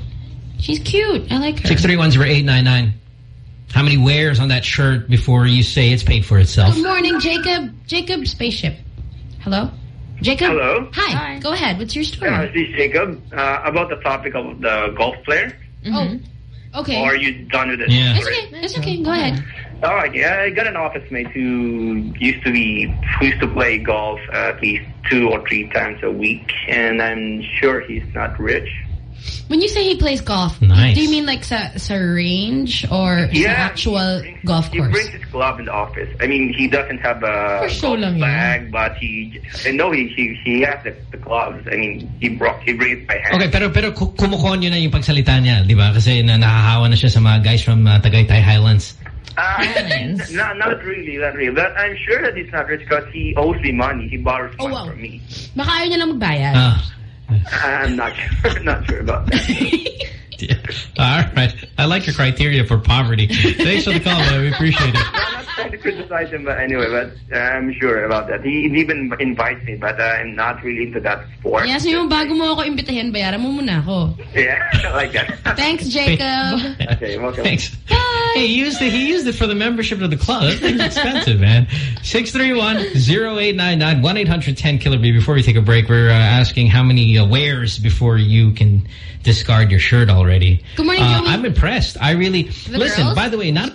She's cute. I like her. 631-0899. How many wears on that shirt before you say it's paid for itself? Good morning, Jacob. Jacob Spaceship. Hello? Jacob? Hello. Hi. Go ahead. What's your story? Uh, this is Jacob. Uh, about the topic of the golf player. Oh, okay. Or are you done with it? Yeah. It's okay. It's okay. Go ahead. All right. yeah. I got an office mate who used to be who used to play golf at least two or three times a week, and I'm sure he's not rich. When you say he plays golf, Nice. do you mean like sa, sa range or Yeah, actual golf course? He brings his glove in the office. I mean, he doesn't have a For show golf lang yun. bag, but he. I know he he, he has the, the gloves. I mean, he brought he brings by hand. Okay, pero pero ku- kumukonyo na yung pagsalita niya, di ba? Kasi na nahahawa na siya sa mga guys from uh, Tagaytay Highlands. Uh, not, not really, not really. But I'm sure that he's not rich because he owes me money. He borrows Oh, money wow. from me. Baka ayaw niya lang magbayad. Ah. I'm not sure. not sure about that. All right. I like your criteria for poverty. Thanks for the call, man. We appreciate it. I'm not trying to criticize him, but anyway, but uh, I'm sure about that. He even invites me, but I'm not really into that sport. Kaya sabi mo, bago mo ako imbitahin, bayaran mo muna ako. Yeah, like that. Thanks, Jacob. okay, welcome. Thanks. Hey, he used it. He used it for the membership to the club. That thing's expensive, man. Six three one zero eight nine nine one eight hundred ten killer B. Before we take a break, we're uh, asking how many uh, wears before you can discard your shirt already. Good morning, Uh, I'm impressed. I really The listen. girls? By the way, not.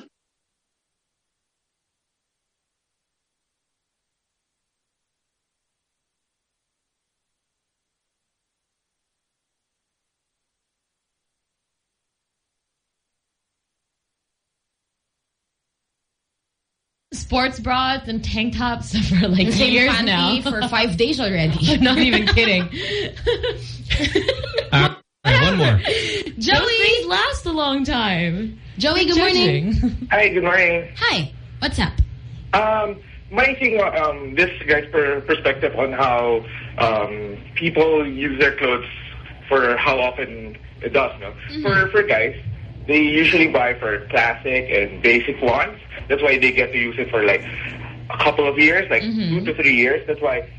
Sports bras and tank tops for like The years now. for five days already. I'm not even kidding. Uh, all right, one more. Those things last a long time. Joey, good morning. Hi, good morning. Hi. What's up? Um, my thing, um, this guy's per perspective on how um, people use their clothes for how often it does. No, for for guys, they usually buy for classic and basic ones. That's why they get to use it for like a couple of years, like two to three years. That's why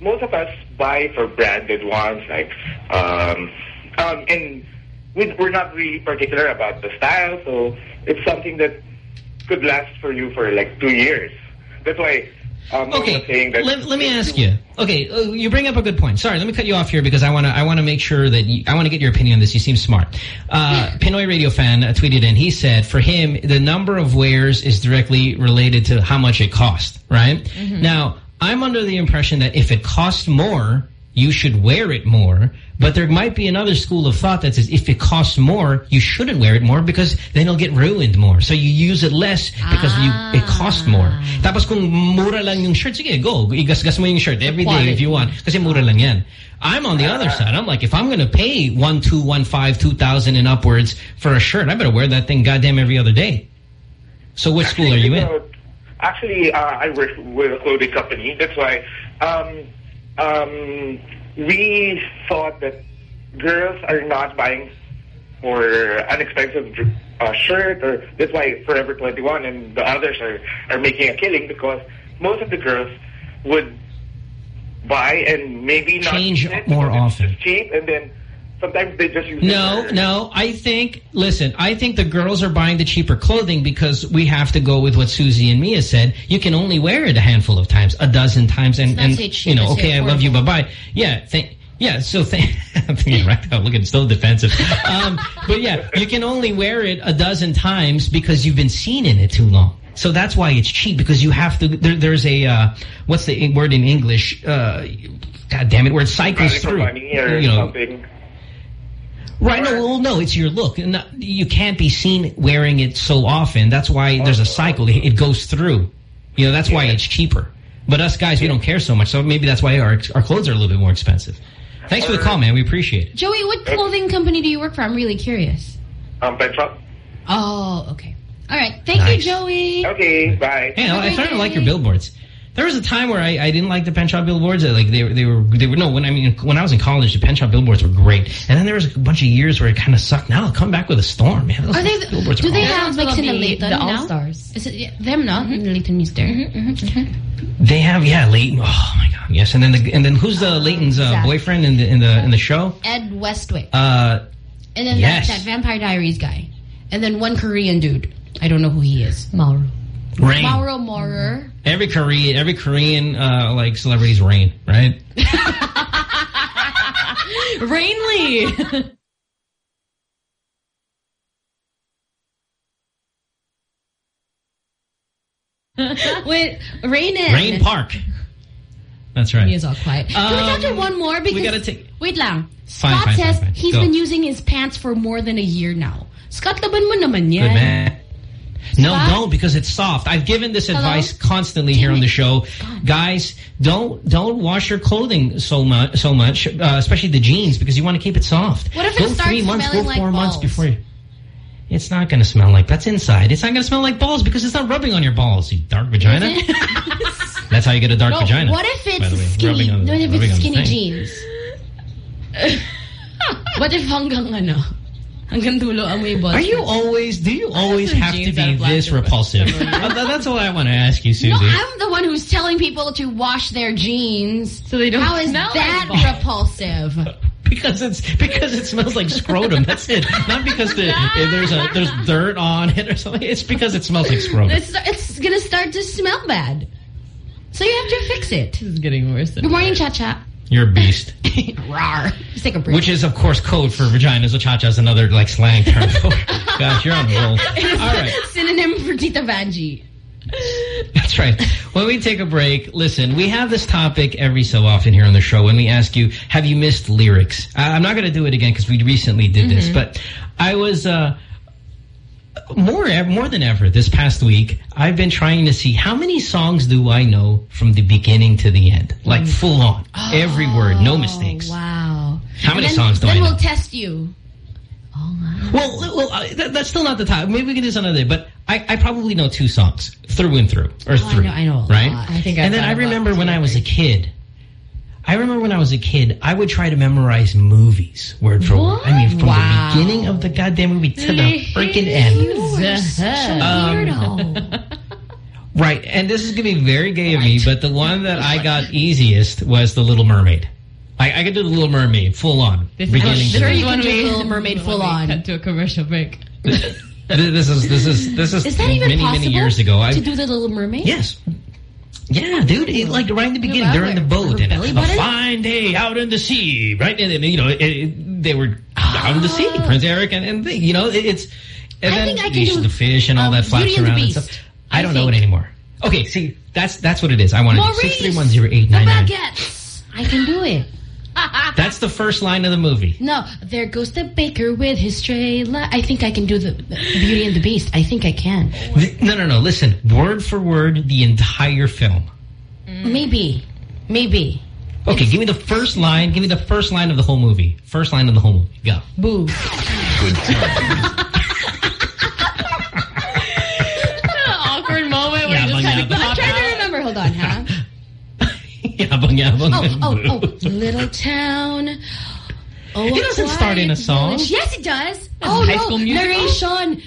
most of us buy for branded ones, like um, um, and we, we're not really particular about the style, so it's something that could last for you for like two years. That's why um, I was saying Okay, that. let, let me ask you. Okay, uh, you bring up a good point. Sorry, let me cut you off here because I want to I want to make sure that you, I want to get your opinion on this. You seem smart. Uh, Pinoy radio fan uh, tweeted in. He said for him the number of wears is directly related to how much it cost. Right Mm-hmm. now, I'm under the impression that if it costs more, you should wear it more. But there might be another school of thought that says if it costs more, you shouldn't wear it more because then it'll get ruined more. So you use it less because you it costs more. Tapos kung mura lang yung shirt, sige, go. Igasgas mo yung shirt every day if you want. Kasi mura lang yan. I'm on the other side. I'm like, if I'm going to pay one, two, one, five, two thousand and upwards for a shirt, I better wear that thing goddamn every other day. So which school are you in? So, Actually, uh, I work with a clothing company. That's why um, um, we thought that girls are not buying for an expensive uh, shirt, or that's why Forever 21 and the others are, are making a killing because most of the girls would buy and maybe not Change more often. It's cheap, and then sometimes they just use No, it. no. I think, listen, I think the girls are buying the cheaper clothing because we have to go with what Susie and Mia said. You can only wear it a handful of times, a dozen times, and, and cheap, you know, okay, I love you, bye-bye. Yeah, thank, yeah, so thank, yeah, right now, look at so defensive. Um, but yeah, you can only wear it a dozen times because you've been seen in it too long. So that's why it's cheap because you have to, there, there's a, uh, what's the word in English? Uh, God damn it, where it cycles Value through. You know, something. Right, no, well, no, it's your look. Not- You can't be seen wearing it so often. That's why there's a cycle. It, it goes through. You know, that's why it's cheaper. But us guys, we don't care so much. So maybe that's why our our clothes are a little bit more expensive. Thanks for the call, man. We appreciate it. Joey, what clothing company do you work for? I'm really curious. Um, Penshoppe. Oh, okay. All right. Thank Nice. you, Joey. Okay, bye. Hey, I started to like your billboards. There was a time where I, I didn't like the Penshoppe billboards. Like they were, they were, they were. No, when I mean, when I was in college, the Penshoppe billboards were great. And then there was a bunch of years where it kind of sucked. Now, come back with a storm, man. Those Are they? billboards Do are they awful. have like Those will Cinna Layton the? All-Stars. Is it yeah, them not Leighton Meester? They have, yeah, Leighton. Oh my god, yes. And then the, and then who's the Leighton's uh, Zach. boyfriend in the in the in the show? Ed Westwick, Uh, and then yes. that, that Vampire Diaries guy, and then one Korean dude. I don't know who he is. Mauro. Rain. Mario Maurer. Every Korean, every Korean uh, like celebrity's Rain, right? Rain Lee. Wait, Rain in. Rain Park. That's right. He is all quiet. Can we talk to Um, one more? Because we gotta take- Wait lang. Scott fine, says fine, fine. he's Go. been using his pants for more than a year now. Scott, laban mo naman yan. Good man. No, don't because it's soft. I've given this Hello? advice constantly here on the show, guys. Don't don't wash your clothing so much, so much, uh, especially the jeans, because you want to keep it soft. What if it go starts three months, go smelling like four months balls? before you. It's not going to smell like that's inside. It's not going to smell like balls because it's not rubbing on your balls. You dark vagina. That's how you get a dark No, vagina. what if the way. it's skinny? Rubbing on What if it's skinny jeans? what if hanggang ano? Hanggang dulo ang may balls? Are you always? Do you always have to be this repulsive? Uh, that's all I want to ask you, Susie. No, I'm the one who's telling people to wash their jeans. So they don't How is smell like that balls. repulsive? Because it's because it smells like scrotum. That's it. Not because the, if there's a there's dirt on it or something. It's because it smells like scrotum. It's, it's gonna start to smell bad. So you have to fix it. This is getting worse. Good morning, Cha Cha. You're a beast. Rar. Take a break. Which is, of course, code for vaginas. So cha-cha is another like slang term. Gosh, you're on a roll. All right. Synonym for Tita Vanjie. That's right. When we take a break, listen, we have this topic every so often here on the show when we ask you, have you missed lyrics? I- I'm not going to do it again because we recently did this, Mm-hmm. but I was, uh, more more than ever this past week, I've been trying to see how many songs do I know from the beginning to the end, like full on, every word, no mistakes. Oh, Wow. How many then, songs do then I know? we'll test you. Well, well, uh, that, that's still not the time. Maybe we can do this another day. But I, I probably know two songs through and through, or Oh, I three. know- I know a right? lot. I think I've and then I remember when I was a kid. I remember when I was a kid, I would try to memorize movies word for word. I mean, from Wow. the beginning of the goddamn movie to the freaking end. Um, Right, and this is going to be very gay of me, but the one that I got easiest was The Little Mermaid. I, I could do The Little Mermaid full on. This beginning is to sure you can do we- Little Mermaid full on. Cut to a commercial break. This is this is this is, Is that even many possible many years ago. I to do the Little Mermaid? yes. Yeah, dude. It, like right in the beginning, they're in the boat, and belly a fine day out in the sea, right? And, and, you know, it, it, they were out in the sea, Prince Eric, and, and you know, it, it's and I then think I can do, the fish and all um, that flaps Beauty and the around and stuff. I, I don't know it anymore. Okay, see, that's that's what it is. I want to do Maurice! six three one zero eight nine nine. baguettes. I can do it. That's the first line of the movie. No, there goes the baker with his tray. li- I think I can do the, the Beauty and the Beast. I think I can. The- no, no, no. Listen, word for word, the entire film. Mm. Maybe. Maybe. Okay, give me the first line. Give me the first line of the whole movie. First line of the whole movie. Go. Boo. Good Awkward Yabang, yabang. Oh, oh, oh. Little town. Oh, It doesn't start in a song. village. Yes, it does. Oh, no. School Musical? Narration.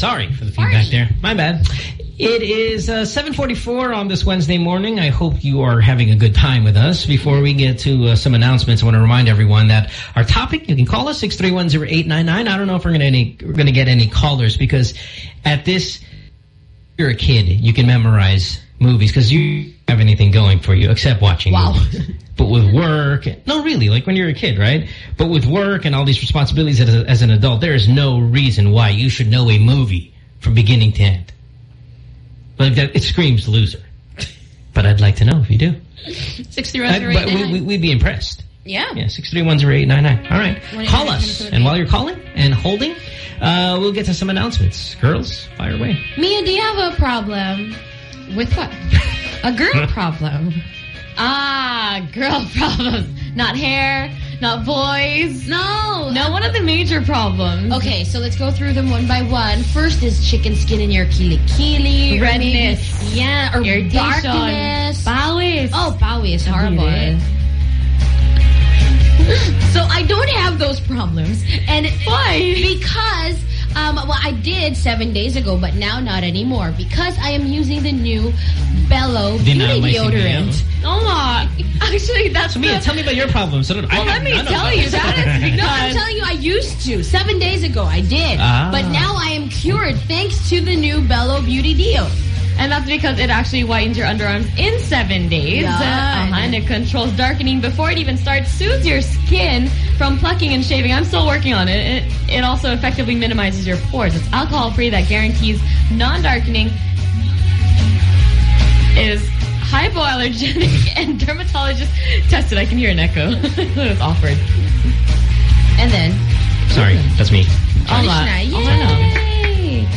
Sorry for the feedback there. My bad. It is uh, 7.44 on this Wednesday morning. I hope you are having a good time with us. Before we get to uh, some announcements, I want to remind everyone that our topic, you can call us 6310899. I don't know if we're going any we're going to get any callers because at this, you're a kid, you can memorize movies because you have anything going for you except watching Wow. movies. But with work, no, really, like when you're a kid, right? But with work and all these responsibilities as, a, as an adult, there is no reason why you should know a movie from beginning to end. Like that, it screams loser. But I'd like to know if you do. 61 I- but we, we, we'd be impressed. Yeah. Yeah, 6310899. All right. Call us. And while you're calling and holding, uh, we'll get to some announcements. Girls, fire away. Mia, do you have a problem? With what? A girl problem. Ah, girl problems. Not hair, not boys. No. No, one of the major problems. Okay, so let's go through them one by one. First is chicken skin in your kilikili. or Redness. maybe- yeah, or Irritation. darkness. Bawis. Oh, bawi is horrible. So I don't have those problems. And Why? Because, um, well, I did seven days ago, but now not anymore. Because I am using the new Belo Di Beauty Deodorant. singaw. Oh. Actually, that's So, Mia, the- tell me about your problems. So that I Well, have let me tell you, those. that is because- No, I'm telling you, I used to. Seven days ago, I did. Ah. But now I am cured thanks to the new Belo Beauty Deo. And that's because it actually whitens your underarms in seven days. Yan. Uh-huh, and it controls darkening before it even starts, soothes your skin from plucking and shaving. I'm still working on it. It, it also effectively minimizes your pores. It's alcohol-free that guarantees non-darkening, is hypoallergenic, and dermatologist tested. I can hear an echo. it was awkward. And then, Sorry, that's me. Ala. Krishna, Okay na. yay!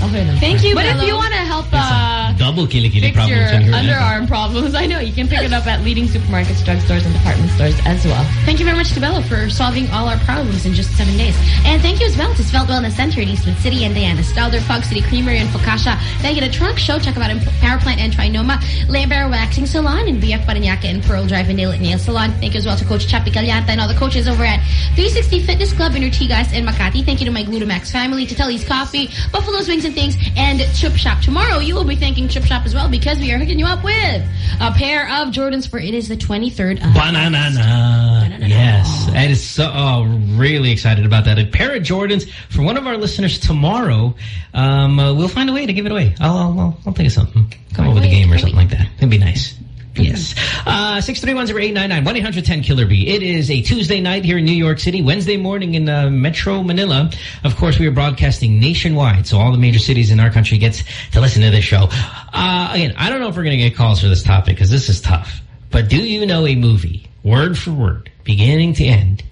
Okay na. Thank you, But if you want to help uh, Double kilikili fix problems your underarm problems, I know you can pick it up at leading supermarkets, drugstores, and department stores as well. Thank you very much to Belo for solving all our problems in just seven days. And thank you as well to Svelte Wellness Center in Eastwood City and Diana Stalder, Fog City Creamery in Focaccia, Thank you to Trunk Show, check them out Power Plant and Trinoma, Lay Bare Waxing Salon and BF Paranaque and Pearl Drive and Nail It Nail Salon. Thank you as well to Coach Chapi Calyanta and all the coaches over at 360 Fitness Club in Ortigas and Makati. Thank you to my Glutamax family, to Telly's Coffee, Buffalo's Wings and Things, and Chip Shop. Tomorrow you will be thanking Chip Shop as well because we are hooking you up with a pair of Jordans for it is the 23rd of Banana. Yes. I is so oh, really excited about that. A pair of Jordans for one of our listeners tomorrow. Um, uh, we'll find a way to give it away. I'll, I'll, I'll, I'll think of something. Come up with a game or something like that. It'd be nice. Yes. Uh, 6310899 1-800-10-KILLER-B. It is a Tuesday night here in New York City, Wednesday morning in uh, Metro Manila. Of course, we are broadcasting nationwide, so all the major cities in our country gets to listen to this show. Uh, again, I don't know if we're going to get calls for this topic because this is tough. But do you know a movie, word for word, beginning to end,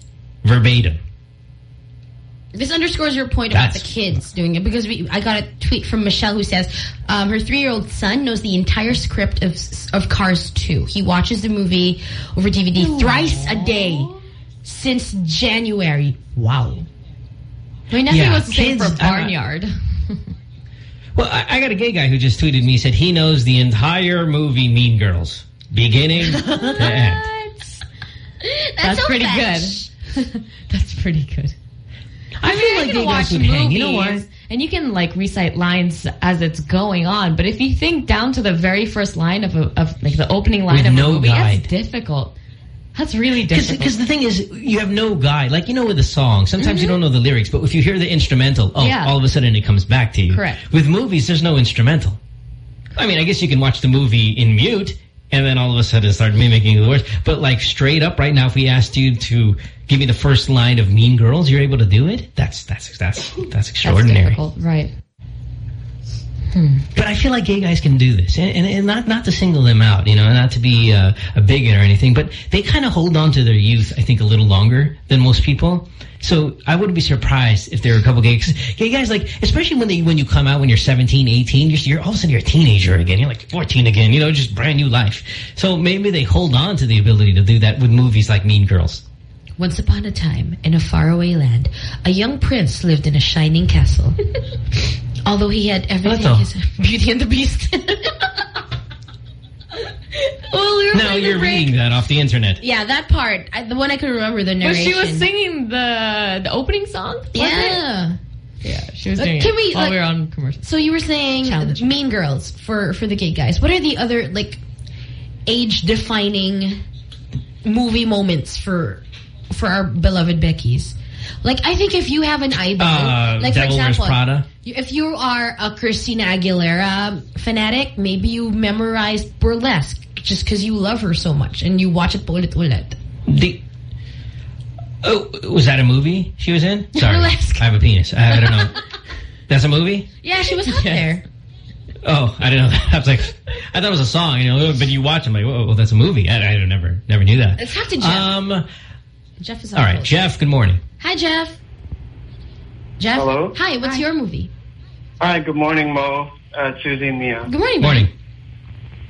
verbatim? This underscores your point about That's- the kids doing it because we, I got a tweet from Michelle who says um, her three-year-old son knows the entire script of of Cars 2. He watches the movie over DVD thrice a day since January. Wow. I mean, nothing Yeah, was the same for Barnyard. Well, I, I got a gay guy who just tweeted me, said he knows the entire movie Mean Girls, beginning to end. That's, so pretty fetch. good. That's pretty good. I feel like can gay guys would hang. You know what? And you can like recite lines as it's going on, but if you think down to the very first line of a, of like the opening line With of no a movie, guide. that's difficult. That's really difficult. Because the thing is, you have no guide. Like, you know with a song, sometimes you don't know the lyrics, but if you hear the instrumental, oh, Mm-hmm. Yeah. all of a sudden it comes back to you. Correct. With movies, there's no instrumental. I mean, I guess you can watch the movie in mute, and then all of a sudden start mimicking the words. But like, straight up right now, if we asked you to give me the first line of Mean Girls, you're able to do it? That's, that's, that's, that's that's extraordinary. difficult, right? But I feel like gay guys can do this, and, and, and not not to single them out, you know, not to be uh, a bigot or anything, but they kind of hold on to their youth, I think, a little longer than most people. So I wouldn't be surprised if there were a couple gay, gay guys, like, especially when they when you come out when you're 17, 18, you're, you're all of a sudden you're a teenager again, you're like 14 again, you know, just brand new life. So maybe they hold on to the ability to do that with movies like Mean Girls. Once upon a time, in a faraway land, a young prince lived in a shining castle. Although he had everything, What the- his Beauty and the Beast. well, we were Now you're break. reading that off the internet. Yeah, that part. I, the one I could remember, the But narration. she was singing the the opening song. Yeah. it? yeah, she was Uh, can it we, while like- we were on commercial. So you were saying Challenge. Mean Girls for for the gay guys. What are the other like age defining movie moments for for our beloved Beckies? Like I think if you have an idol, Uh, like for Devil Wears example, if you are a Christina Aguilera fanatic, maybe you memorized Burlesque just because you love her so much and you watch it ulit ulit. The oh, was that a movie she was in? Sorry, Burlesque. I have a penis. I, I don't know. That's a movie? Yeah, she was out there. Oh, I didn't know that. I was like, I thought it was a song, you know. But you watch, I'm like, whoa, that's a movie. I, I never, never knew that. Let's talk to Jeff. Um, Jeff is all right, Jeff. Good morning. Hi, Jeff. Jeff. Hello? Hi. What's your movie? Hi, good morning, Mo, uh, Susie, and Mia. Good morning. Morning.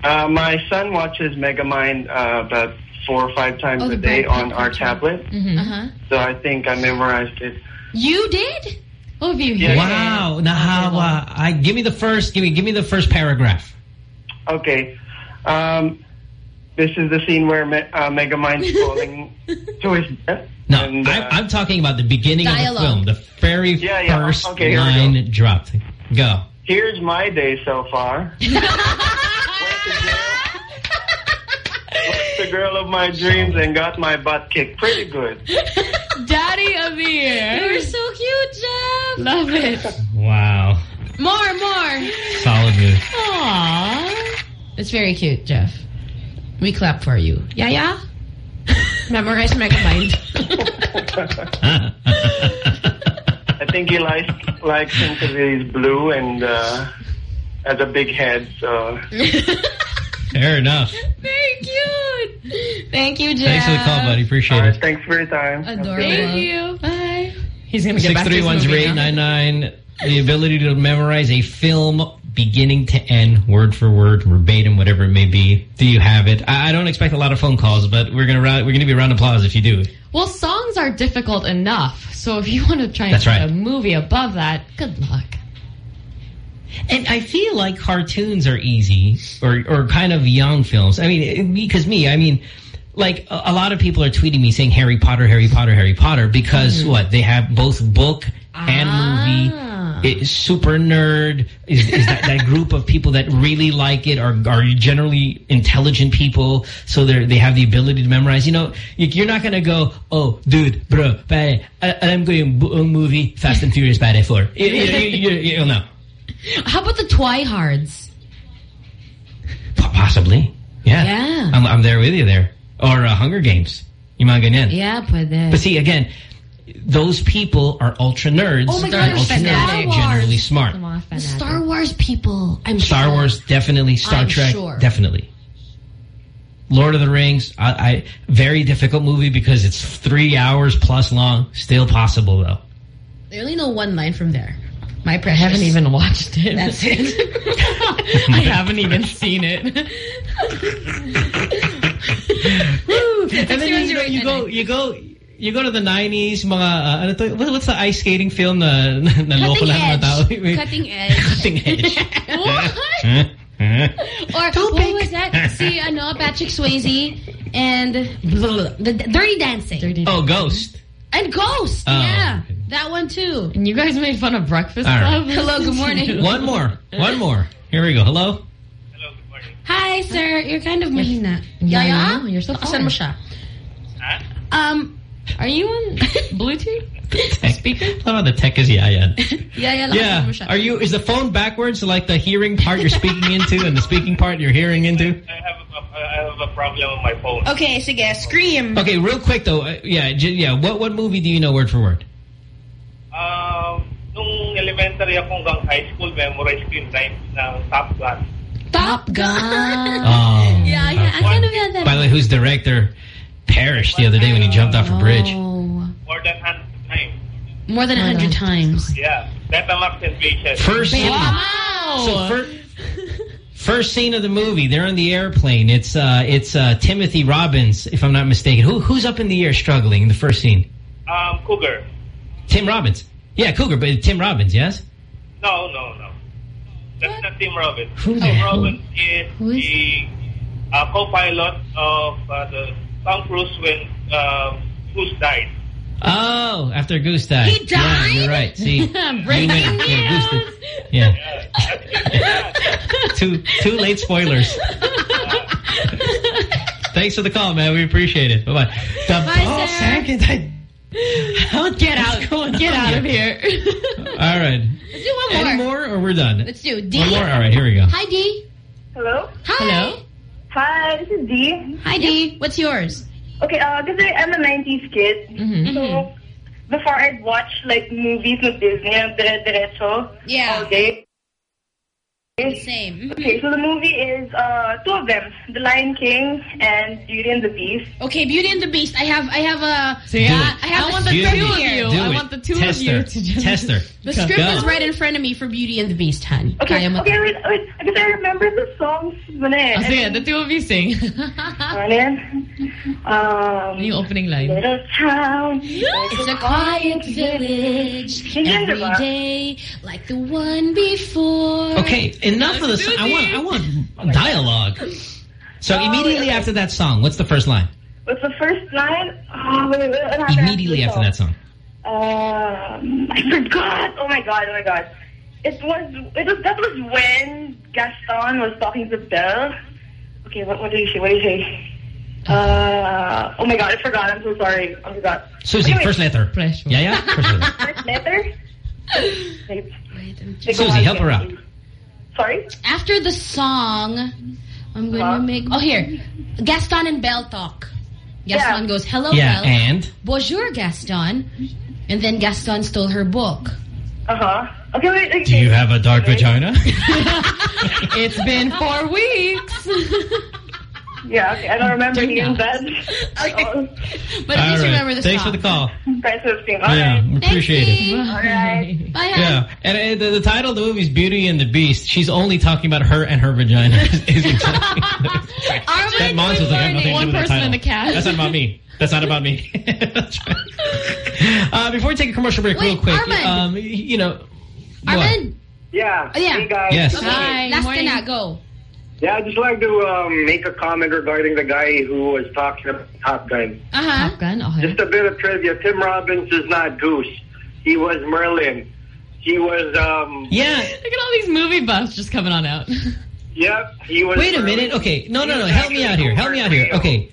Uh, my son watches Megamind uh, about four or five times Oh, a day on our picture. tablet, Mm-hmm. Uh-huh. so I think I memorized it. You did? Oh, you Yeah. Wow. Now, how? Uh, I give me the first. Give me, give me the first paragraph. Okay. Um, this is the scene where Me uh, Megamind's falling to his death. No, And, uh, I, I'm talking about the beginning of the film. The very Yeah, yeah. first Okay, here we line dropped. Go. Here's my day so far. Went the girl of my dreams and got my butt kicked pretty good. Daddy of the. You're so cute, Jeff. Love it. Wow. More, more. Solid move. Aww. It's very cute, Jeff. We clap for you. Yeah, yeah? Memorize Megamind. I think he likes likes him because he's blue and uh, has a big head. So Fair enough. Thank you. Thank you, Jeff. Thanks for the call, buddy. Appreciate it. thanks for your time. Adorable. Thank you. Bye. He's gonna get Six back to his movie zero eight now. nine nine. The ability to memorize a film beginning to end, word for word, verbatim, whatever it may be. Do you have it? I, I don't expect a lot of phone calls, but we're gonna round, we're gonna be round applause if you do. Well, songs are difficult enough. So if you want to try and That's put right. a movie above that, good luck. And I feel like cartoons are easy, or or kind of young films. I mean, because me, I mean, like a, a lot of people are tweeting me saying Harry Potter, Harry Potter, Harry Potter, because mm-hmm. what they have both book and movie. Ah. It's super nerd is, is that, that group of people that really like it are are generally intelligent people, so they they have the ability to memorize. You know, you- you're not gonna go, oh, dude, bro, pare, I'm going bu- movie Fast and Furious pare for. You, you, you, you, you'll know. How about the Twihards? Possibly. Yeah. Yeah. I'm, I'm there with you there. Or uh, Hunger Games. Yung mga ganyan. Yeah, pwede. But see, again, those people are ultra nerds. Oh my God, and there's ultra Star nerds Wars. generally smart. The Star Wars people. I'm Star sure. Wars, definitely. Star I'm Trek, sure. definitely. Lord of the Rings, I, I very difficult movie because it's three hours plus long. Still possible, though. They only know one line from there. My I haven't even watched it. That's it. I haven't even seen it. and then you, know, you go, you go, you go to the 90s, mga, uh, ano to, what's the ice skating film na, na loko Cutting lang mga tao? edge. Cutting edge. Cutting edge. Or what was that? See, I know Patrick Swayze and the Dirty Dancing. oh, Ghost. And Ghost. Oh. Yeah. That one too. And you guys made fun of Breakfast All right. Club? Hello, good morning. One more. One more. Here we go. Hello? Hello, good morning. Hi, sir. You're kind of mahina. Yeah, Yaya? You're so Asan mo siya? Um, Are you on Bluetooth? Speaker? Oh, the tech is yayan. Yaya, lakasan Yeah. mo siya. Are you, is the phone backwards like the hearing part you're speaking into and the speaking part you're hearing into? I have a, I have a problem with my phone. Okay, sige. Scream. Okay, real quick though. Uh, yeah, j- yeah. What what movie do you know word for word? Um, nung elementary ako hanggang high school, memorize ko yung lines ng Top Gun. Top Gun. Oh. Yeah, yeah. I kind of had that. By the way, whose director perished the other day when he jumped off a bridge? More than 100 times. More than a hundred times. Yeah. Betamax Invasion. First scene. Wow. So fir first scene of the movie, they're on the airplane. It's uh, it's uh, Timothy Robbins, if I'm not mistaken. Who who's up in the air struggling in the first scene? Um, Cougar. Tim Robbins. Yeah, Cougar, but Tim Robbins, yes. No, no, no. That's not Tim Robbins. Who the Tim hell- Robbins is the uh, co-pilot of uh, the Tom Cruise when uh, Cruise died. Oh, after Goose died. He Yeah, died? you're right. See, Breaking You went- yeah, Goose did- yeah. Too too late spoilers. Thanks for the call, man. We appreciate it. Bye bye. Bye, Sarah. Get out. Get out of here. All right. Let's do one more. Any more, or we're done? Let's do D. One more. All right. Here we go. Hi, D. Hello? Hi. Hello. Hi, this is Dee. Hi, D. What's yours? Okay, uh, because I'm a 90s kid. Mm-hmm. So, before I'd watch, like, movies with Disney, ang dire-diretso Yeah. all day. Same. Okay, so the movie is uh, two of them, The Lion King and Beauty and the Beast. Okay, Beauty and the Beast. I have, I have a. See, Do I, it. I have I a want the two of you. I want the two Test of you to just... Test her. The script Go. is right in front of me for Beauty and the Beast, hun. Okay, Kaya mo okay, wait, wait, because I remember the songs. Muna eh. Oh, sige, the two of you sing. Ano yan? Um, Yung opening line. Little town. It's a quiet village Yan, every diba? day, like the one before. Okay, enough of this. I want I want dialogue. So Oh, immediately okay. after that song, what's the first line? What's the first line? Oh, wait, wait, Immediately after that song. Um, I forgot. Oh my god, oh my god. It was, it was, that was when Gaston was talking to Belle. Okay, what, what did he say? What did he say? Uh, oh my god, I forgot. I'm so sorry. I forgot. Susie, Okay, first letter. Yeah, yeah. First letter. First letter? Wait. Susie, help her out. Sorry? After the song, I'm going to Huh? make... Oh, here. Gaston and Belle talk. Gaston Yeah. goes, hello, Yeah, Belle. and? Bonjour, Gaston. And then Gaston stole her book. Uh-huh. Okay, wait. wait, Do you have a dark vagina? it's been four weeks. Yeah, okay. I don't remember hearing that. Oh. But All at least right. remember the Thanks song. for the call. Thanks for listening. All yeah, right. we appreciate it. All right. Bye, Yeah, and uh, the, the title of the movie is Beauty and the Beast. She's only talking about her and her vagina. Is exactly that monster's like, I have nothing to do with the person title. in the cast. That's not about me. That's not about me. Uh, before we take a commercial break real Wait, quick, um, you know, what? Yeah. Oh, yeah. Hey, guys. Yes. Okay, Hi, last morning. ka na, go. Yeah, I'd just like to um, make a comment regarding the guy who was talking about Top Gun. Uh-huh. Top Gun. Okay. Just a bit of trivia. Tim Robbins is not Goose. He was Merlin. He was, um, Yeah. Look at all these movie buffs just coming on out. yep, he was Wait a Merlin. minute. Okay, no, no, no. Help me out here. Help me out here. Okay.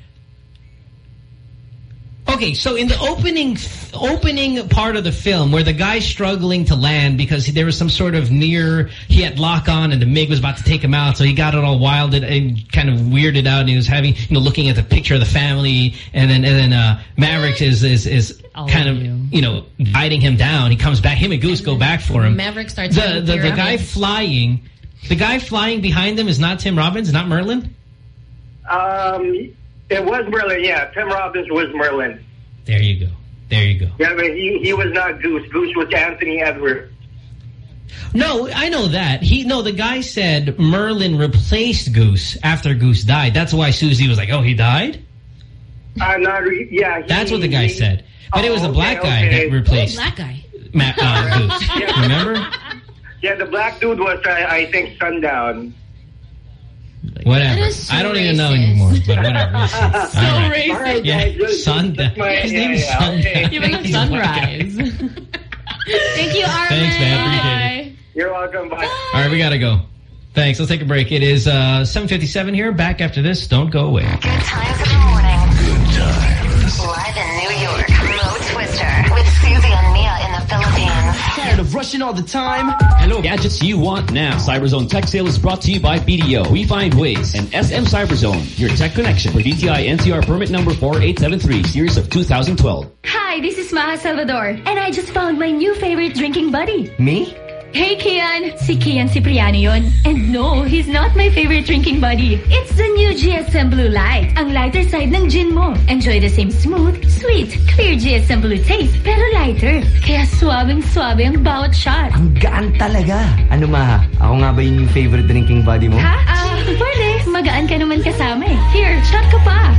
Okay, so in the opening opening part of the film where the guy's struggling to land because there was some sort of near he had lock on and the MiG was about to take him out so he got it all wilded and kind of weirded out and he was having you know looking at the picture of the family and then and then uh Maverick is is is All kind of of you. you know guiding him down. He comes back him and Goose go back for him. Maverick starts the the, the guy flying the guy flying behind them is not Tim Robbins not Merlin? Um, it was Merlin, yeah. Tim Robbins was Merlin. There you go. There you go. Yeah, but he, he was not Goose. Goose was Anthony Edwards. No, I know that. He no, the guy said Merlin replaced Goose after Goose died. That's why Susie was like, "Oh, he died." I'm not, re- yeah. He, That's what the guy he- said. But it was the Oh, black okay, guy okay. that replaced Black guy. Ma uh, Goose. Remember? Yeah, the black dude was, I, I think, Sundown. Whatever. That is so I don't even know anymore. But whatever. We'll see. All right. All right, Yeah, guys, Sundown. my- His yeah, name is yeah, Sundown. okay. Even the He's a black guy. sunrise. Thank you, Armin. Thanks, man. Appreciate it. Bye. You're welcome. Bye. All right, we gotta go. Thanks. Let's take a break. It is uh, 7:57 here. Back after this. Don't go away. Good times in the morning. Tired of rushing all the time? Hello, gadgets you want now. Cyberzone Tech Sale is brought to you by BDO. We find ways. And SM Cyberzone, your tech connection for DTI NCR permit number 4873, series of 2012. Hi, this is Maja Salvador, and I just found my new favorite drinking buddy. Me? Hey, Kean. Si Kean Cipriano yon. And no, he's not my favorite drinking buddy. It's the new GSM Blue Light, ang lighter side ng gin mo. Enjoy the same smooth, sweet, clear GSM Blue taste, pero lighter. Kaya swabing-swabe ang bawat shot. Ang gaan talaga. Ano ma? Ako nga ba yung favorite drinking buddy mo? Ha? Ah, pwede. Magaan ka naman kasama eh. Here, shot ka pa.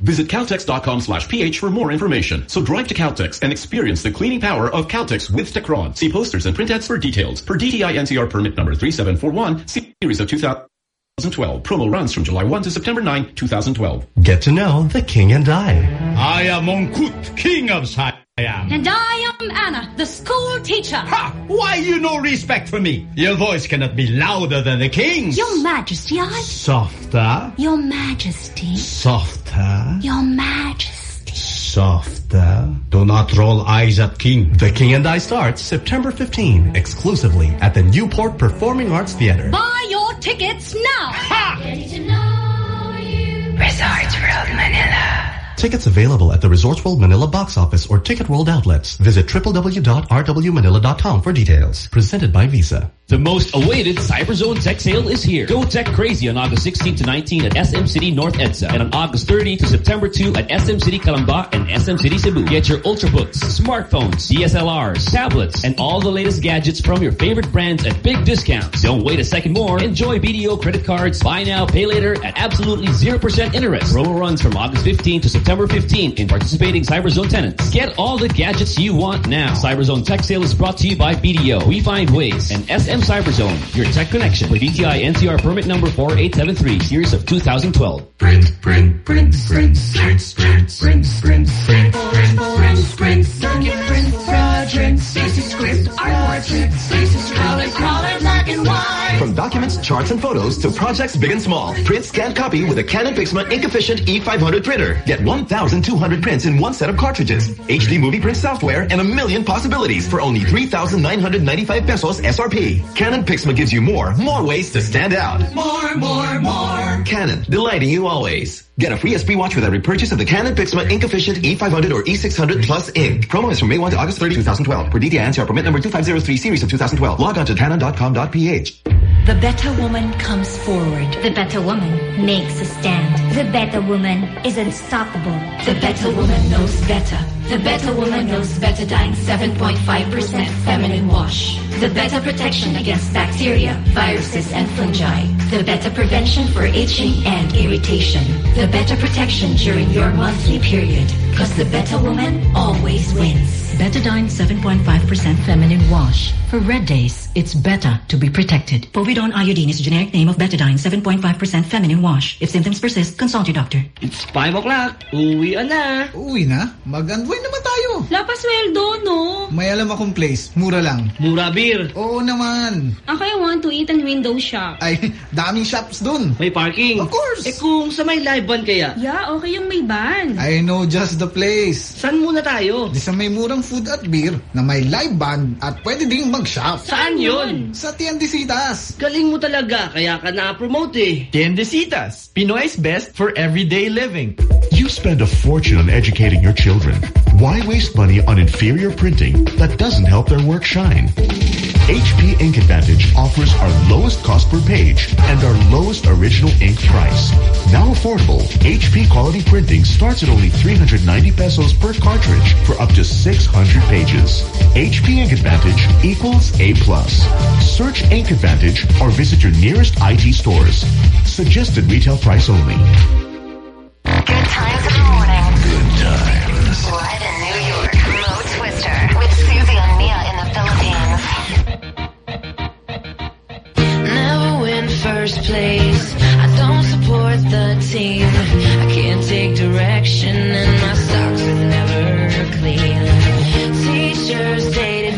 Visit Caltex.com slash PH for more information. So drive to Caltex and experience the cleaning power of Caltex with Techron. See posters and print ads for details. Per DTI NCR permit number 3741, series of 2012. Promo runs from July 1 to September 9, 2012. Get to know the king and I. I am Mongkut, king of Siam. And I am Anna, the school teacher. Ha! Why you no respect for me? Your voice cannot be louder than the king's. Your Majesty, I... Softer, Your Majesty. softer, Your Majesty. softer. Do not roll eyes at king. The King and I starts September 15, exclusively at the Newport Performing Arts Theater. Buy your tickets now. Ha! Resorts World Manila. Tickets available at the Resorts World Manila box office or Ticket World outlets. Visit www.rwmanila.com for details. Presented by Visa. The most awaited Cyberzone Tech Sale is here. Go tech crazy on August 16 to 19 at SM City North EDSA and on August 30 to September 2 at SM City Calamba and SM City Cebu. Get your Ultrabooks, smartphones, DSLRs, tablets, and all the latest gadgets from your favorite brands at big discounts. Don't wait a second more. Enjoy BDO credit cards, buy now, pay later at absolutely 0% interest. Promo runs from August 15 to September September 15 in participating CyberZone tenants. Get all the gadgets you want now. CyberZone Tech Sale is brought to you by BDO, We Find Ways, and SM CyberZone, your tech connection for DTI NCR permit number 4873, series of 2012. Print, print, print, print, print, print, print, print, print, print, print, circuit print, project, basic script, art portrait, basic color, color, black and white. From documents, charts, and photos to projects big and small, print, scan, copy with a Canon Pixma Ink Efficient E500 printer. Get 1,200 prints in one set of cartridges, HD movie print software, and a million possibilities for only 3,995 pesos SRP. Canon Pixma gives you more, more ways to stand out. More, more, more. Canon, delighting you always. Get a free SP watch with every purchase of the Canon Pixma Ink Efficient E500 or E600 Plus Ink. Promo is from May 1 to August 30, 2012. For DTI NCR permit number 2503 series of 2012. Log on to canon.com.ph. The better woman comes forward. The better woman makes a stand. The better woman is unstoppable. The better woman knows better. The better woman knows Better Betadine 7.5% feminine wash. The better protection against bacteria, viruses, and fungi. The better prevention for itching and irritation. The better protection during your monthly period. Because the better woman always wins. Betadine 7.5% feminine wash. For red days, it's better to be protected. Povidone iodine is the generic name of Betadine 7.5% feminine wash. If symptoms persist, consult your doctor. It's 5 o'clock. Uwi na. Uwi na? Mag-unwind naman tayo. Lapasweldo, no? May alam akong place. Mura lang. Mura beer. Oo naman. Ako I want to eat and window shop. Ay, daming shops dun. May parking. Of course. Eh kung sa may live band kaya? Yeah, okay yung may band. I know just the place. Saan muna tayo? Di sa may murang food at beer na may live band at pwede ding mag-shop. Saan yun? Sa Tiendesitas. Galing mo talaga, kaya ka na-promote eh. Tiendesitas, Pinoy's best for everyday living. You spend a fortune on educating your children. Why waste money on inferior printing that doesn't help their work shine? HP Ink Advantage offers our lowest cost per page and our lowest original ink price. Now affordable, HP quality printing starts at only 390 pesos per cartridge for up to 600 pages. HP Ink Advantage equals A+. plus. Search Ink Advantage or visit your nearest IT stores. Suggested retail price only. Good times first place. I don't support the team. I can't take direction and my socks are never clean. Teachers dated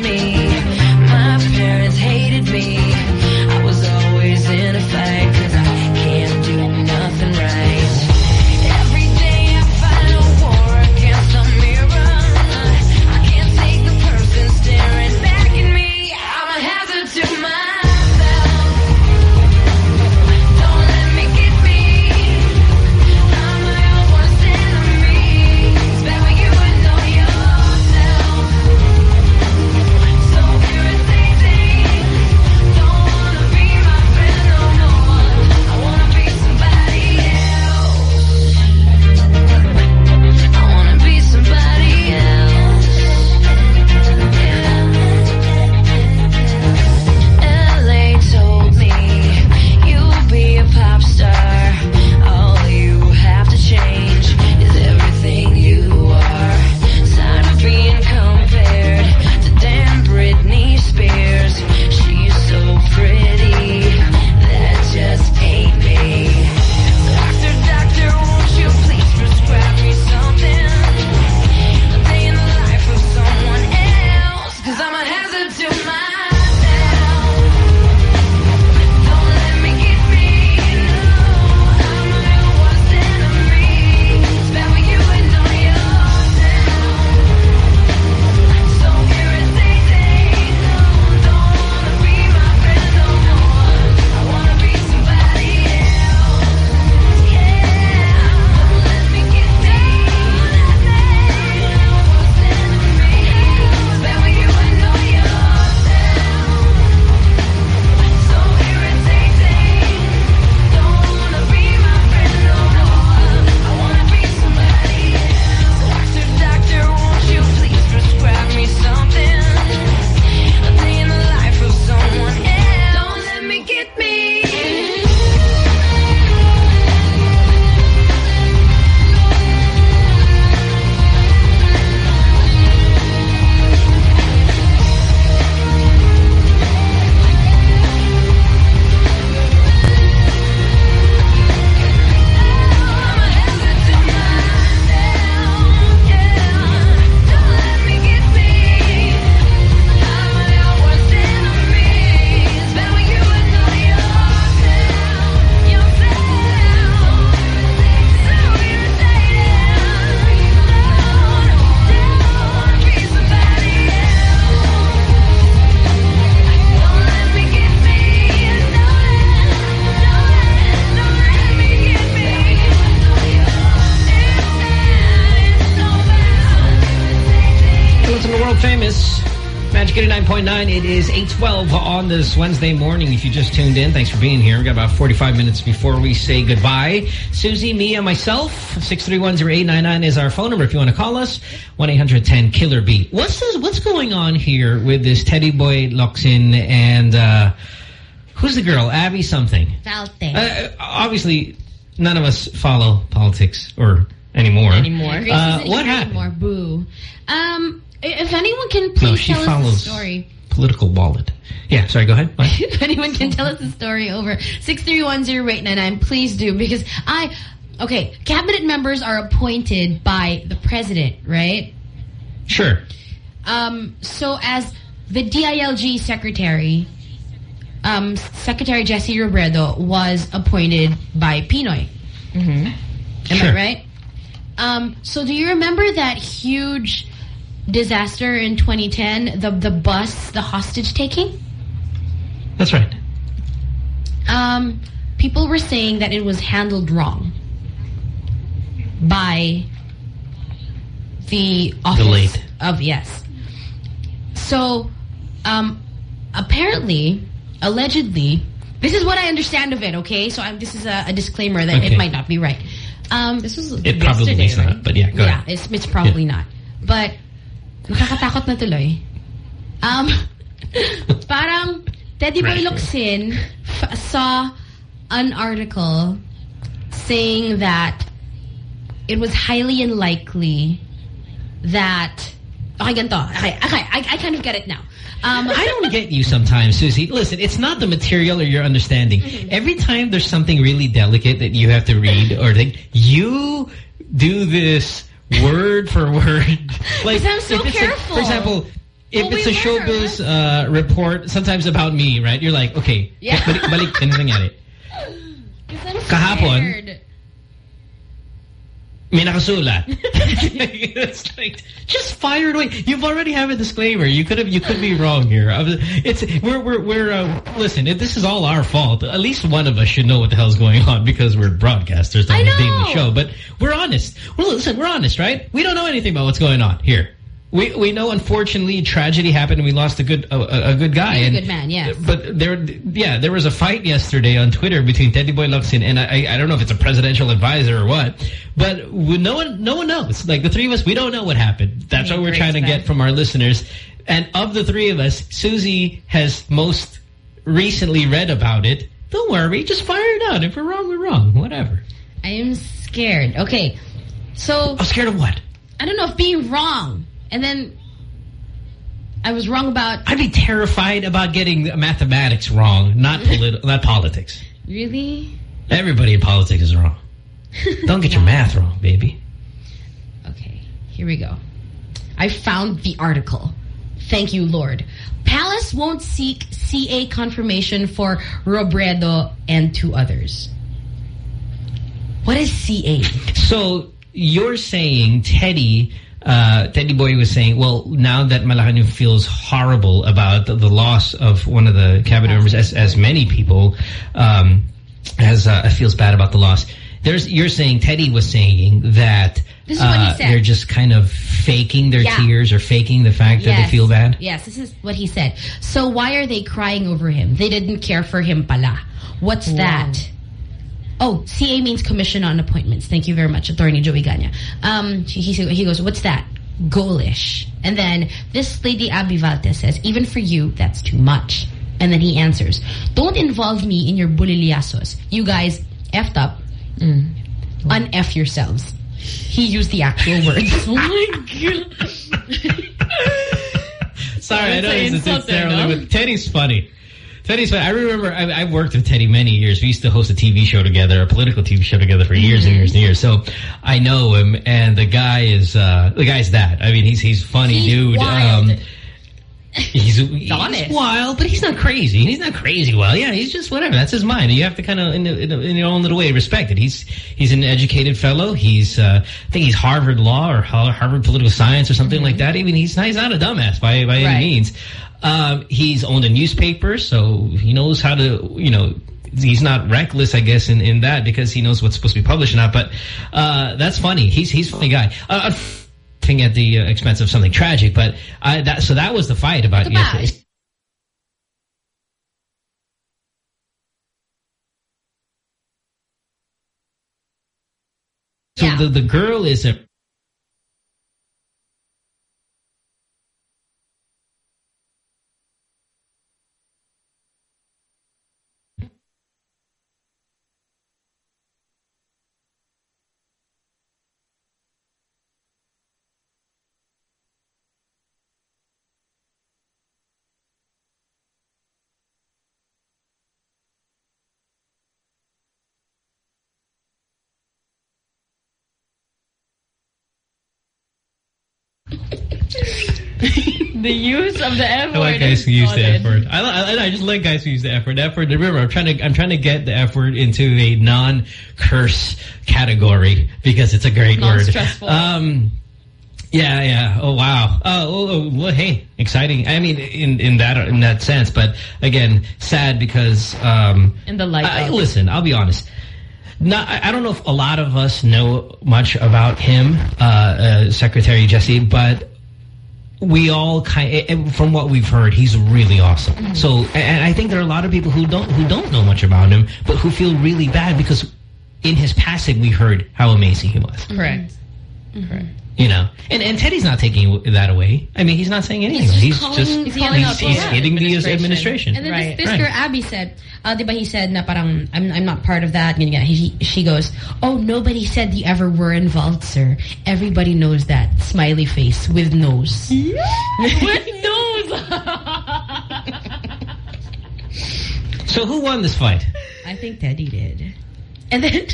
this Wednesday morning. If you just tuned in, thanks for being here. We've got about 45 minutes before we say goodbye. Susie, me, and myself, 6310899 is our phone number if you want to call us. 1-800-10-KILLER-B. What's this, what's going on here with this Teddy Boy Locsin and uh, who's the girl? Abby something. Valte. Uh, obviously, none of us follow politics or anymore. Anymore. Uh, what happened? Anymore. Boo. Um, if anyone can please No, tell us the story. Political wallet. Yeah, sorry, go ahead. If anyone can tell us the story over 6310899, please do. Because I... Okay, cabinet members are appointed by the president, right? Sure. Um, so as the DILG secretary, um, Secretary Jesse Robredo was appointed by Pinoy. Mm-hmm. Am Sure. I right? Um, so do you remember that huge disaster in 2010, the the bus, the hostage taking? That's right. Um, people were saying that it was handled wrong by the office late. of yes. So, um, apparently, allegedly, this is what I understand of it. Okay, so I'm, this is a, a disclaimer that Okay. it might not be right. Um, this was It probably is not, but yeah, go yeah, ahead. it's, it's probably not. But, nakakatakot na tuloy. Um, parang Teddy Boy f- saw an article saying that it was highly unlikely that okay, ganito. Okay, okay, I, I kind of get it now. Um, I don't get you sometimes, Susie. Listen, it's not the material or your understanding. Mm-hmm. Every time there's something really delicate that you have to read or think, you do this word for word. Like, I'm so if it's a- for example, if Well, it's we a were, showbiz uh, report, sometimes about me, right? You're like, okay, Yeah. balik, balik, ano nangyari? I'm Kahapon, scared. May nakasulat. it's like, just fire it away. You've already have a disclaimer. You could have, you could be wrong here. It's we're we're we're uh, listen. If this is all our fault, at least one of us should know what the hell's going on because we're broadcasters, we, the know. show. But we're honest. Well, listen, we're honest, right? We don't know anything about what's going on here. We we know, unfortunately, tragedy happened and we lost a good a, a- good guy. He's a and- good man, yeah But there, yeah, there was a fight yesterday on Twitter between Teddy Boy Locsin and I, I don't know if it's a presidential advisor or what, but we, no one, no one knows. Like the three of us, we don't know what happened. That's what we're trying to get from our listeners. And of the three of us, Susie has most recently read about it. Don't worry, just fire it out. If we're wrong, we're wrong. Whatever. I am scared. Okay, so I'm scared of what? I don't know if being wrong, and then I was wrong about I'd be terrified about getting mathematics wrong, not polit not politics. really. Everybody in politics is wrong. Don't get your math wrong, baby. Okay, here we go. I found the article. Thank you, Lord. Palace won't seek CA confirmation for Robredo and two others. What is CA? So you're saying Teddy, uh, Teddy Boy was saying, well, now that Malacanang feels horrible about the, the loss of one of the cabinet members, as, as many people, um, as uh, feels bad about the loss. There's, you're saying Teddy was saying that This is what he uh, they're just kind of faking their Yeah. tears or faking the fact that they feel bad. Yes, this is what he said. So why are they crying over him? They didn't care for him pala. What's that? Oh, CA means Commission on Appointments. Thank you very much, Attorney Joey Ganya. Um, he, he goes, what's that? Goalish. And then this lady Abby Valtes says, even for you, that's too much. And then he answers, don't involve me in your buliliasos. You guys effed up. Mm. Un-F yourselves. He used the actual words. oh my God. Sorry, I It's know an it's, it's, insult there, terrible, no? but Teddy's funny. Teddy's funny. I remember I, I've worked with Teddy many years. We used to host a TV show together, a political TV show together for years and years and years. So I know him, and the guy is uh, the guy's that. I mean, he's he's funny He's dude. Um, he's, he's honest. wild, but he's not crazy. He's not crazy wild. Yeah, he's just whatever. That's his mind. You have to kind of, in, in, in your own little way, respect it. He's he's an educated fellow. He's uh, I think he's Harvard Law or Harvard Political Science or something like that. Even he's not, he's not a dumbass by by Mm-hmm. Right. any means. Um, he's owned a newspaper, so he knows how to, you know, he's not reckless, I guess, in, in that because he knows what's supposed to be published or not. But uh, that's funny. He's he's a funny guy. Uh, laughing at the uh, expense of something tragic, but I, that so that was the fight about yesterday. So the the girl is a the use of the F I like guys who use the F word. I, I, I just like guys who use the F word. F word. Remember, I'm trying to I'm trying to get the F word into a non-curse category because it's a great word. Um, yeah, yeah. Oh wow. Oh, oh, oh, well, hey, exciting. I mean, in in that in that sense, but again, sad because um, In the light I, listen, I'll be honest. Not, I I don't know if a lot of us know much about him, uh, uh, Secretary Jesse, but we all kind eh, eh, from what we've heard, he's really awesome. Mm-hmm. So, and I think there are a lot of people who don't who don't know much about him, but who feel really bad because in his passing we heard how amazing he was. Correct. Mm-hmm. Correct. You know, and and Teddy's not taking that away. I mean, he's not saying anything. He's, calling- just he's calling he's, for hitting the administration. And then Right. this, this Right. girl Abby said, uh, diba he said na parang I'm I'm not part of that. He, she goes, oh nobody said you ever were involved, sir. Everybody knows that. Smiley face with nose. With nose. So who won this fight? I think Teddy did. And then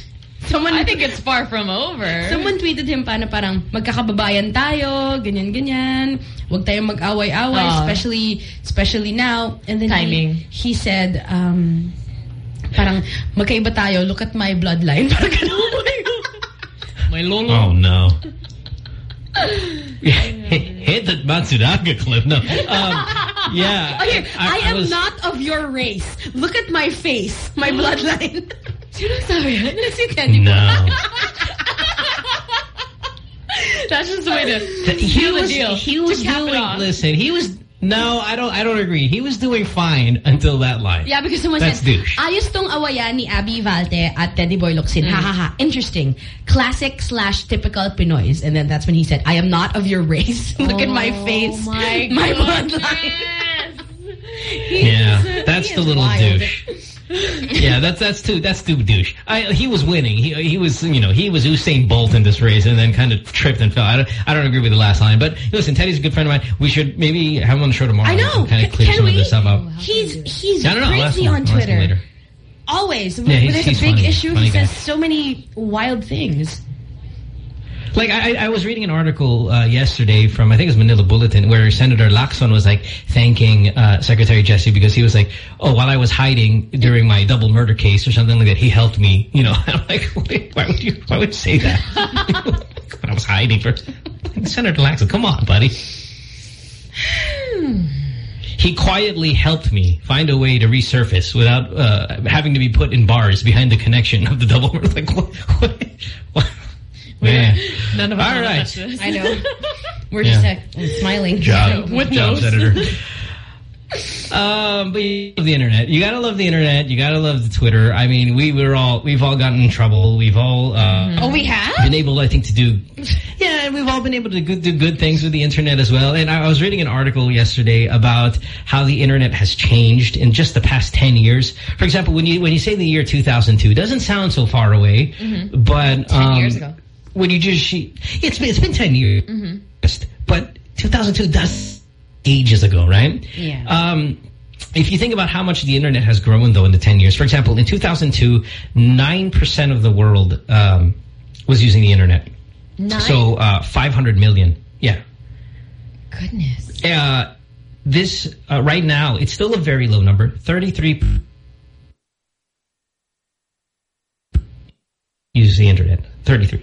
someone I think it's far from over. Someone tweeted him pa na parang magkakababayan tayo, ganyan ganyan. Huwag tayong mag-away-away, Ah. especially especially now. And then Timing. He, he said um parang magkaiba tayo, look at my bloodline. Parang ganun. My lolo. Oh no. Hit that Matsudaga clip. No. Um, yeah. Oh, here, I, am was- not of your race. Look at my face, my bloodline. Sino sabi yan? Si Teddy. No. That's just the way to he seal the was deal. he To was cap it doing. off. Listen, he was. No, I don't. I don't agree. He was doing fine until that line. Yeah, because someone That's said, douche. ayos tong awayan ni Abby Valte at Teddy Boy Locsin. Ha ha ha. Interesting. Classic slash typical Pinoys. And then that's when he said, I am not of your race. Look at my Oh, face. my my goodness. bloodline. Yeah, that's the little wild. douche. yeah, that's that's too that's too douche. I, he was winning. He he was you know he was Usain Bolt in this race, and then kind of tripped and fell. I don't I don't agree with the last line, but listen, Teddy's a good friend of mine. We should maybe have him on the show tomorrow. I know. kind of clear Can some we? of this stuff up. He's he's know. I'll ask crazy on I'll ask him Twitter. later. Always. Yeah, when he's- there's a big funny. issue, Funny he guy. says so many wild things. Like I, I was reading an article uh, yesterday from I think it was Manila Bulletin where Senator Lacson was like thanking uh, Secretary Jesse because he was like, oh, while I was hiding during my double murder case or something like that, he helped me. You know, I'm like, why would you? Why would you say that? I was hiding for Senator Lacson, come on, buddy. He quietly helped me find a way to resurface without uh, having to be put in bars behind the connection of the double murder. Like, what? what, what? Man. None of us All wanna right. touch this. I know. We're Yeah. just uh, smiling. Job, With job, nose. Senator. um, but you love the internet. You gotta love the internet. You gotta love the Twitter. I mean, we were all we've all gotten in trouble. We've all uh, Oh, we have? been able, I think, to do. Yeah, and we've all been able to go- do good things with the internet as well. And I was reading an article yesterday about how the internet has changed in just the past ten years. For example, when you when you say the year 2002, it doesn't sound so far away, Mhm. but 10 um, years ago. When you just she, it's been it's been ten years Mhm. but 2002 that's ages ago, right? Yeah. Um, if you think about how much the internet has grown, though, in the 10 years, for example, in 2002, 9% of the world um, was using the internet. Nine? So uh, 500 million. Yeah. Goodness. Uh, this, uh, right now, it's still a very low number. 33 use the internet. 33.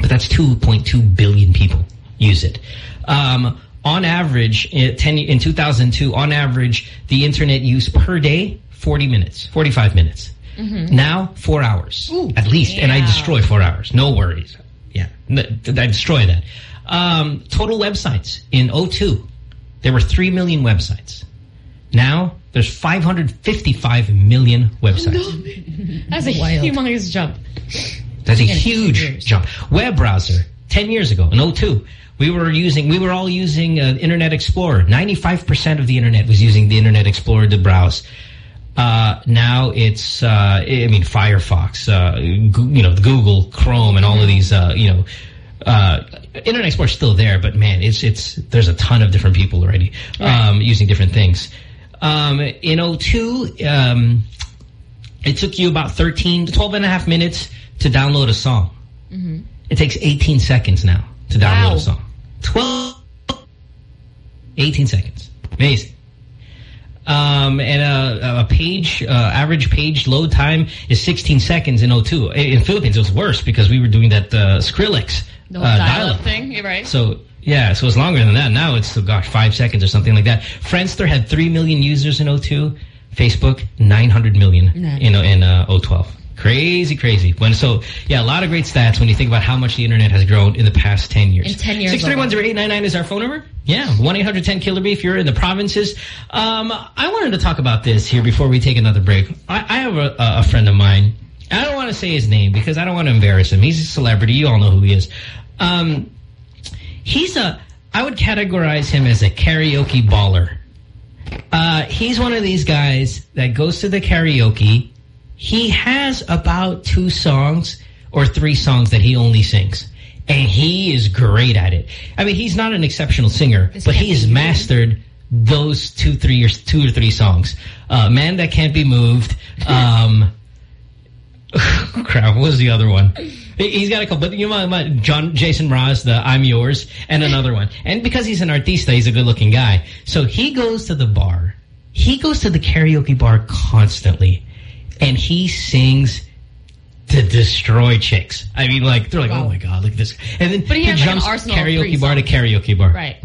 But that's 2.2 billion people use it. Um, on average, in, 10, in 2002, on average, the internet use per day, 40 minutes, 45 minutes. Mm-hmm. Now, four hours at least, and I destroy four hours. No worries. Yeah, I destroy that. Um, total websites in 02, there were 3 million websites. Now, there's 555 million websites. That's a humongous jump. That's a huge jump. Web browser, 10 years ago, in 02, we were using, we were all using uh, Internet Explorer. 95% of the Internet was using the Internet Explorer to browse. Uh, now it's, uh, I mean, Firefox, uh, you know, Google, Chrome, and all of these, uh, you know, uh, Internet Explorer is still there, but man, it's, it's, there's a ton of different people already, um, using different things. Um, in 02, um, it took you about 13 to 12 and a half minutes to download a song. Mm-hmm. It takes 18 seconds now to download Wow. a song. 12, 18 seconds. Amazing. Um, and a, a page, uh, average page load time is 16 seconds in 02. In Philippines, it was worse because we were doing that uh, Skrillex uh, dial-up thing, you're right? So, yeah, so it's longer than that. Now it's, oh gosh, five seconds or something like that. Friendster had 3 million users in 02. Facebook, 900 million in, in uh, 012. Crazy, crazy. When So, yeah, a lot of great stats when you think about how much the internet has grown in the past 10 years. In 10 years 6310899 is our phone number. Yeah, 1-800-10-KILLER-B if you're in the provinces. Um, I wanted to talk about this here before we take another break. I, I have a, a friend of mine. I don't want to say his name because I don't want to embarrass him. He's a celebrity. You all know who he is. Um, he's a, I would categorize him as a karaoke baller. Uh, he's one of these guys that goes to the karaoke. He has about two songs or three songs that he only sings. And he is great at it. I mean, he's not an exceptional singer, but he has mastered those two, three years, two or three songs. Uh, Man That Can't Be Moved. Um, crap, what was the other one? He- He's got a couple, but you know, my, John Jason Mraz, the I'm Yours, and another one. And because he's an artista, he's a good-looking guy. So he goes to the bar. He goes to the karaoke bar constantly, and he sings to destroy chicks. I mean, like they're like, "Oh my god, look at this!" And then But he he like, jumps three karaoke bar to karaoke bar Right.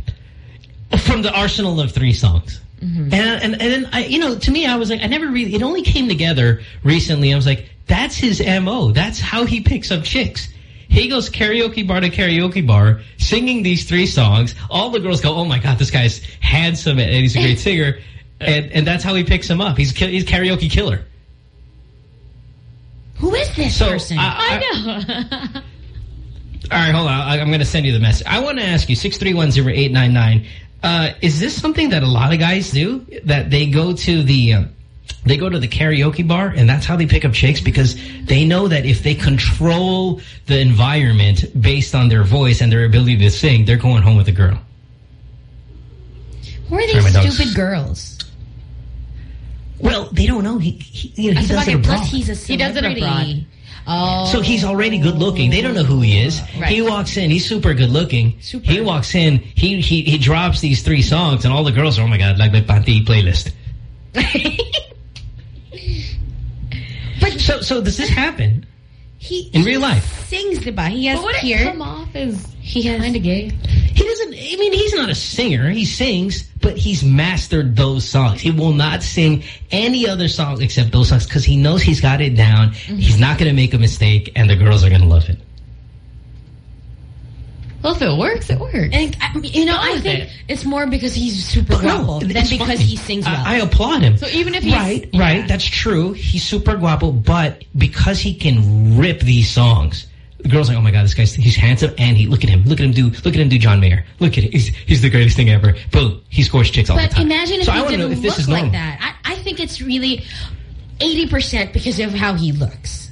from the arsenal of three songs. Mm-hmm. And, and and then I, you know, to me, I was like, I never really. It only came together recently. I was like, that's his mo. That's how he picks up chicks. He goes karaoke bar to karaoke bar, singing these three songs. All the girls go, "Oh my god, this guy's handsome and he's a great singer," and and that's how he picks them up. He's he's karaoke killer. Who is this So, person? I- know. All right, hold on. I, I'm going to send you the message. I want to ask you, 6310899, uh, is this something that a lot of guys do? That they go to the... Um, they go to the karaoke bar, and that's how they pick up chicks because they know that if they control the environment based on their voice and their ability to sing, they're going home with a girl. Who are Sorry, these dog's- stupid girls? Well, they don't know. He, he, you know, he does it abroad. Plus, he's a He does it celebrity. abroad. Oh. So he's already good looking. They don't know who he is. Right. He walks in. He's super good looking. He walks in. He he he drops these three songs, and all the girls are, oh my god, like my panty playlist. but so so does this happen He in real life? sings, diba? He has But would it here. come off as He has kind of gay? He doesn't. I mean, he's not a singer. He sings, but he's mastered those songs. He will not sing any other songs except those songs because he knows he's got it down. Mm-hmm. He's not going to make a mistake, and the girls are going to love it. Well, if it works, it works. And I, you know, I think it. it's more because he's super But no, guapo than because fine. he sings well. I, I applaud him. So even if he's right, right, that's true. He's super guapo, but because he can rip these songs, the girls like, oh my god, this guy's he's handsome, and he look at him, look at him do, look at him do John Mayer, look at it, he's he's the greatest thing ever. Boom, he scores chicks all the time. But imagine if so he wanna didn't know if this look is like that. I, I think it's really 80% because of how he looks.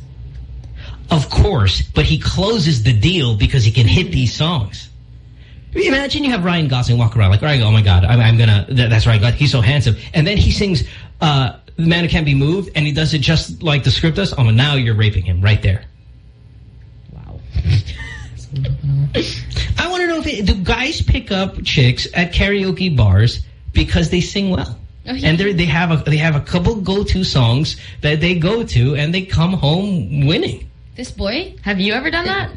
Of course, but he closes the deal because he can hit these songs. Imagine you have Ryan Gosling walk around like, oh my God, I'm, I'm gonna, that, that's Ryan Gosling, he's so handsome. And then he sings, uh, The Man Who Can't Be Moved, and he does it just like the script does. Oh, now you're raping him right there. Wow. I want to know if it, do guys pick up chicks at karaoke bars because they sing well? Oh, yeah. And they they have a they have a couple go-to songs that they go to and they come home winning. This boy? Have you ever done that?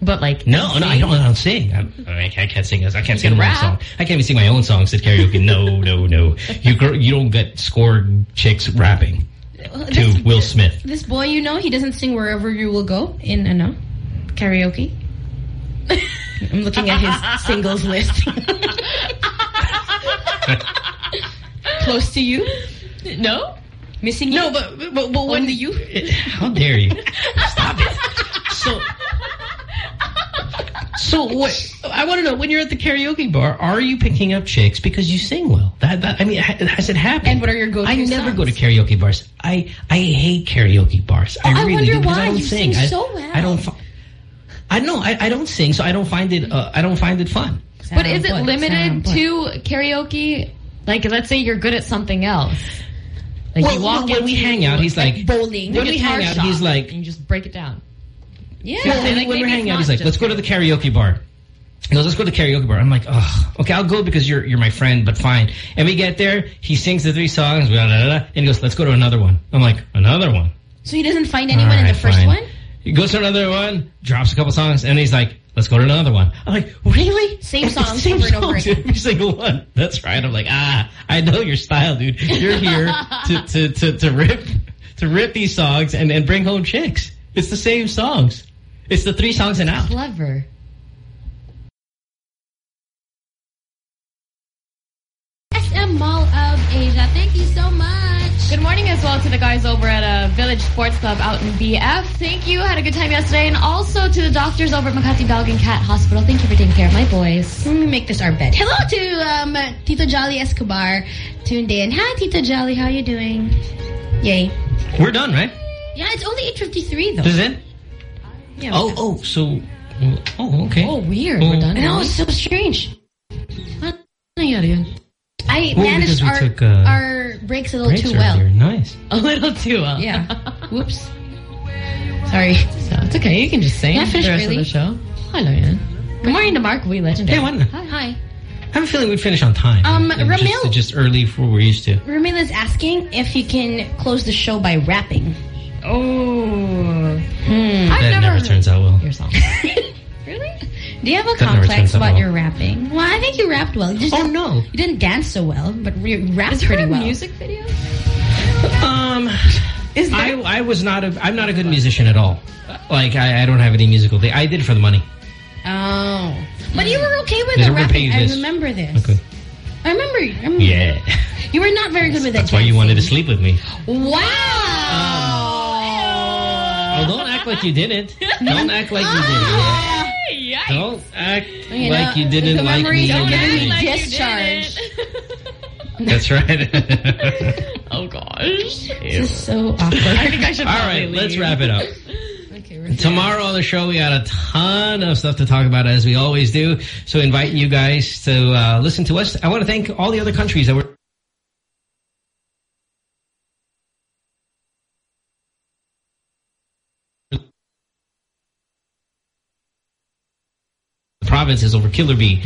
But like No, no, I don't. I don't sing. I'm, I can't, I can't sing. I can't sing can my own rap. song. I can't even sing my own songs at karaoke. No, no, no. You gr- you don't get scored chicks rapping to Will Smith. This boy, you know, he doesn't sing wherever you will go in, ano, karaoke. I'm looking at his singles list. Close to you? No? Missing No, you? but but, but when Only you? How dare you? Stop it. So, so what? I want to know when you're at the karaoke bar, are you picking up chicks because you sing well? That, that I mean, has it happened? And what are your go-to I never songs? go to karaoke bars. I I hate karaoke bars. Oh, I I really wonder do because why. I don't You sing. sing I, so well. I don't. Fi- I know I, I don't sing, so I don't find it. Uh, I don't find it fun. But is it Sound limited to karaoke? Like, let's say you're good at something else. Like Well, you walk when we hang out, he's like, bowling. when we hang out, shop, he's like, and you just break it down. Yeah. Well, when, like, when we're hanging out, he's like, "Let's go to the karaoke bar." He goes, "Let's go to the karaoke bar." I'm like, "Oh, okay, I'll go because you're you're my friend, but fine." And we get there, he sings the three songs, blah, blah, blah, and he goes, "Let's go to another one." I'm like, "Another one?" So he doesn't find anyone in the first fine. one? He goes to another one, drops a couple songs, and he's like, "Let's go to another one." I'm like, "Really?" Same songs Same over and over again. every single one. That's right. I'm like, ah, I know your style, dude. You're here to to to to rip to rip these songs and and bring home chicks. It's the same songs. It's the three songs and out. Clever. SM Mall of Asia. Thank you so much. Good morning as well to the guys over at uh, Village Sports Club out in BF. Thank you. Had a good time yesterday. And also to the doctors over at Makati Dog and Cat Hospital. Thank you for taking care of my boys. Let me make this our bed. Hello to um, Tito Jolly Escobar tuned in. Hi, Tito Jolly. How you doing? Yay. We're done, right? Yeah, it's only 8.53 though. This is it? Yeah, Oh, oh, so, oh, okay. Oh, weird. Oh. We're done. I know, it's so strange. Ano nangyari yun? I Well, managed because we our, took, uh, our breaks a little Breaks too well. earlier. Nice. A little too well. Yeah. Whoops. Sorry. So it's okay. You can just sing Can I finish the rest early? of the show. Hello, yan. Good morning to Mark We Legendary. Hey, why not? Hi. Hi. I have a feeling we'd finish on time. Um, Like, Ramil- Just, just early for what we're used to. Ramila's asking if you can close the show by rapping. Oh. Hmm. That never never turns out well. your song. Really? Do you have a That complex about well. your rapping? Well, I think you rapped well. You just Oh, no. You didn't dance so well, but you rapped Is there pretty a well. music video? Um, Is there? I I was not a I'm not a good musician at all. Like I, I don't have any musical thing. I did it for the money. Oh. But you were okay with Yes, the we're rapping. I this. remember this. Okay. I remember. I remember. Yeah. You were not very good with that That's why you wanted to sleep with me. Wow. Oh, don't act like you didn't. Don't act like you didn't. Yikes. Don't act You like know, you didn't like me. are giving me Like you discharge. That's right. Oh gosh. This is so awkward. I think I should All probably right, let's wrap it up. Okay, Tomorrow on the show, we got a ton of stuff to talk about, as we always do. So inviting you guys to uh, listen to us. I want to thank all the other countries that were the provinces over Killer Bee.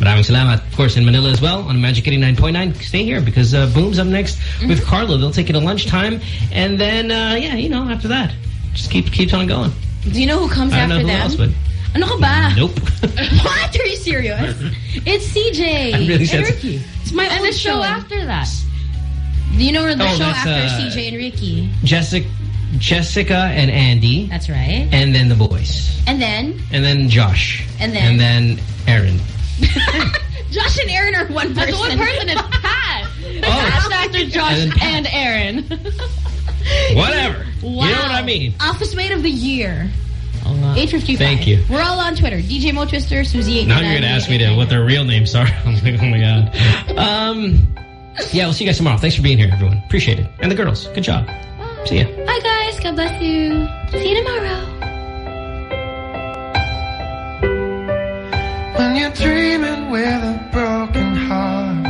Maraming salamat. Of course, in Manila as well, on Magic 89.9. Stay here because uh, Boom's up next with Carlo. They'll take it at lunchtime. And then, uh, yeah, you know, after that, just keep keeps on going. Do you know who comes I don't after know who them? else, but Ano ka ba? nope. What? Are you serious? it's CJ. I really said- and Ricky. It's my And old the show after that. Do you know where the Oh, show after uh, CJ and Ricky? Jessica, Jessica and Andy, That's right. and then the boys, And then and then Josh, And then- and then Aaron. Josh and Aaron are one person. That's one person. It's Pat. Oh. That's after Josh And and Aaron. Whatever. Wow. You know what I mean. Office mate of the year. Oh, 855. Thank you. We're all on Twitter. DJ Mo Twister, Susie. Now you're gonna ask me to what their real names are. I'm like, oh my god. Um, yeah, we'll see you guys tomorrow. Thanks for being here, everyone. Appreciate it. And the girls, good job. See ya. Bye, guys. God bless you. See you tomorrow. When you're dreaming with a broken heart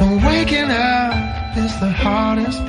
The waking up is the hardest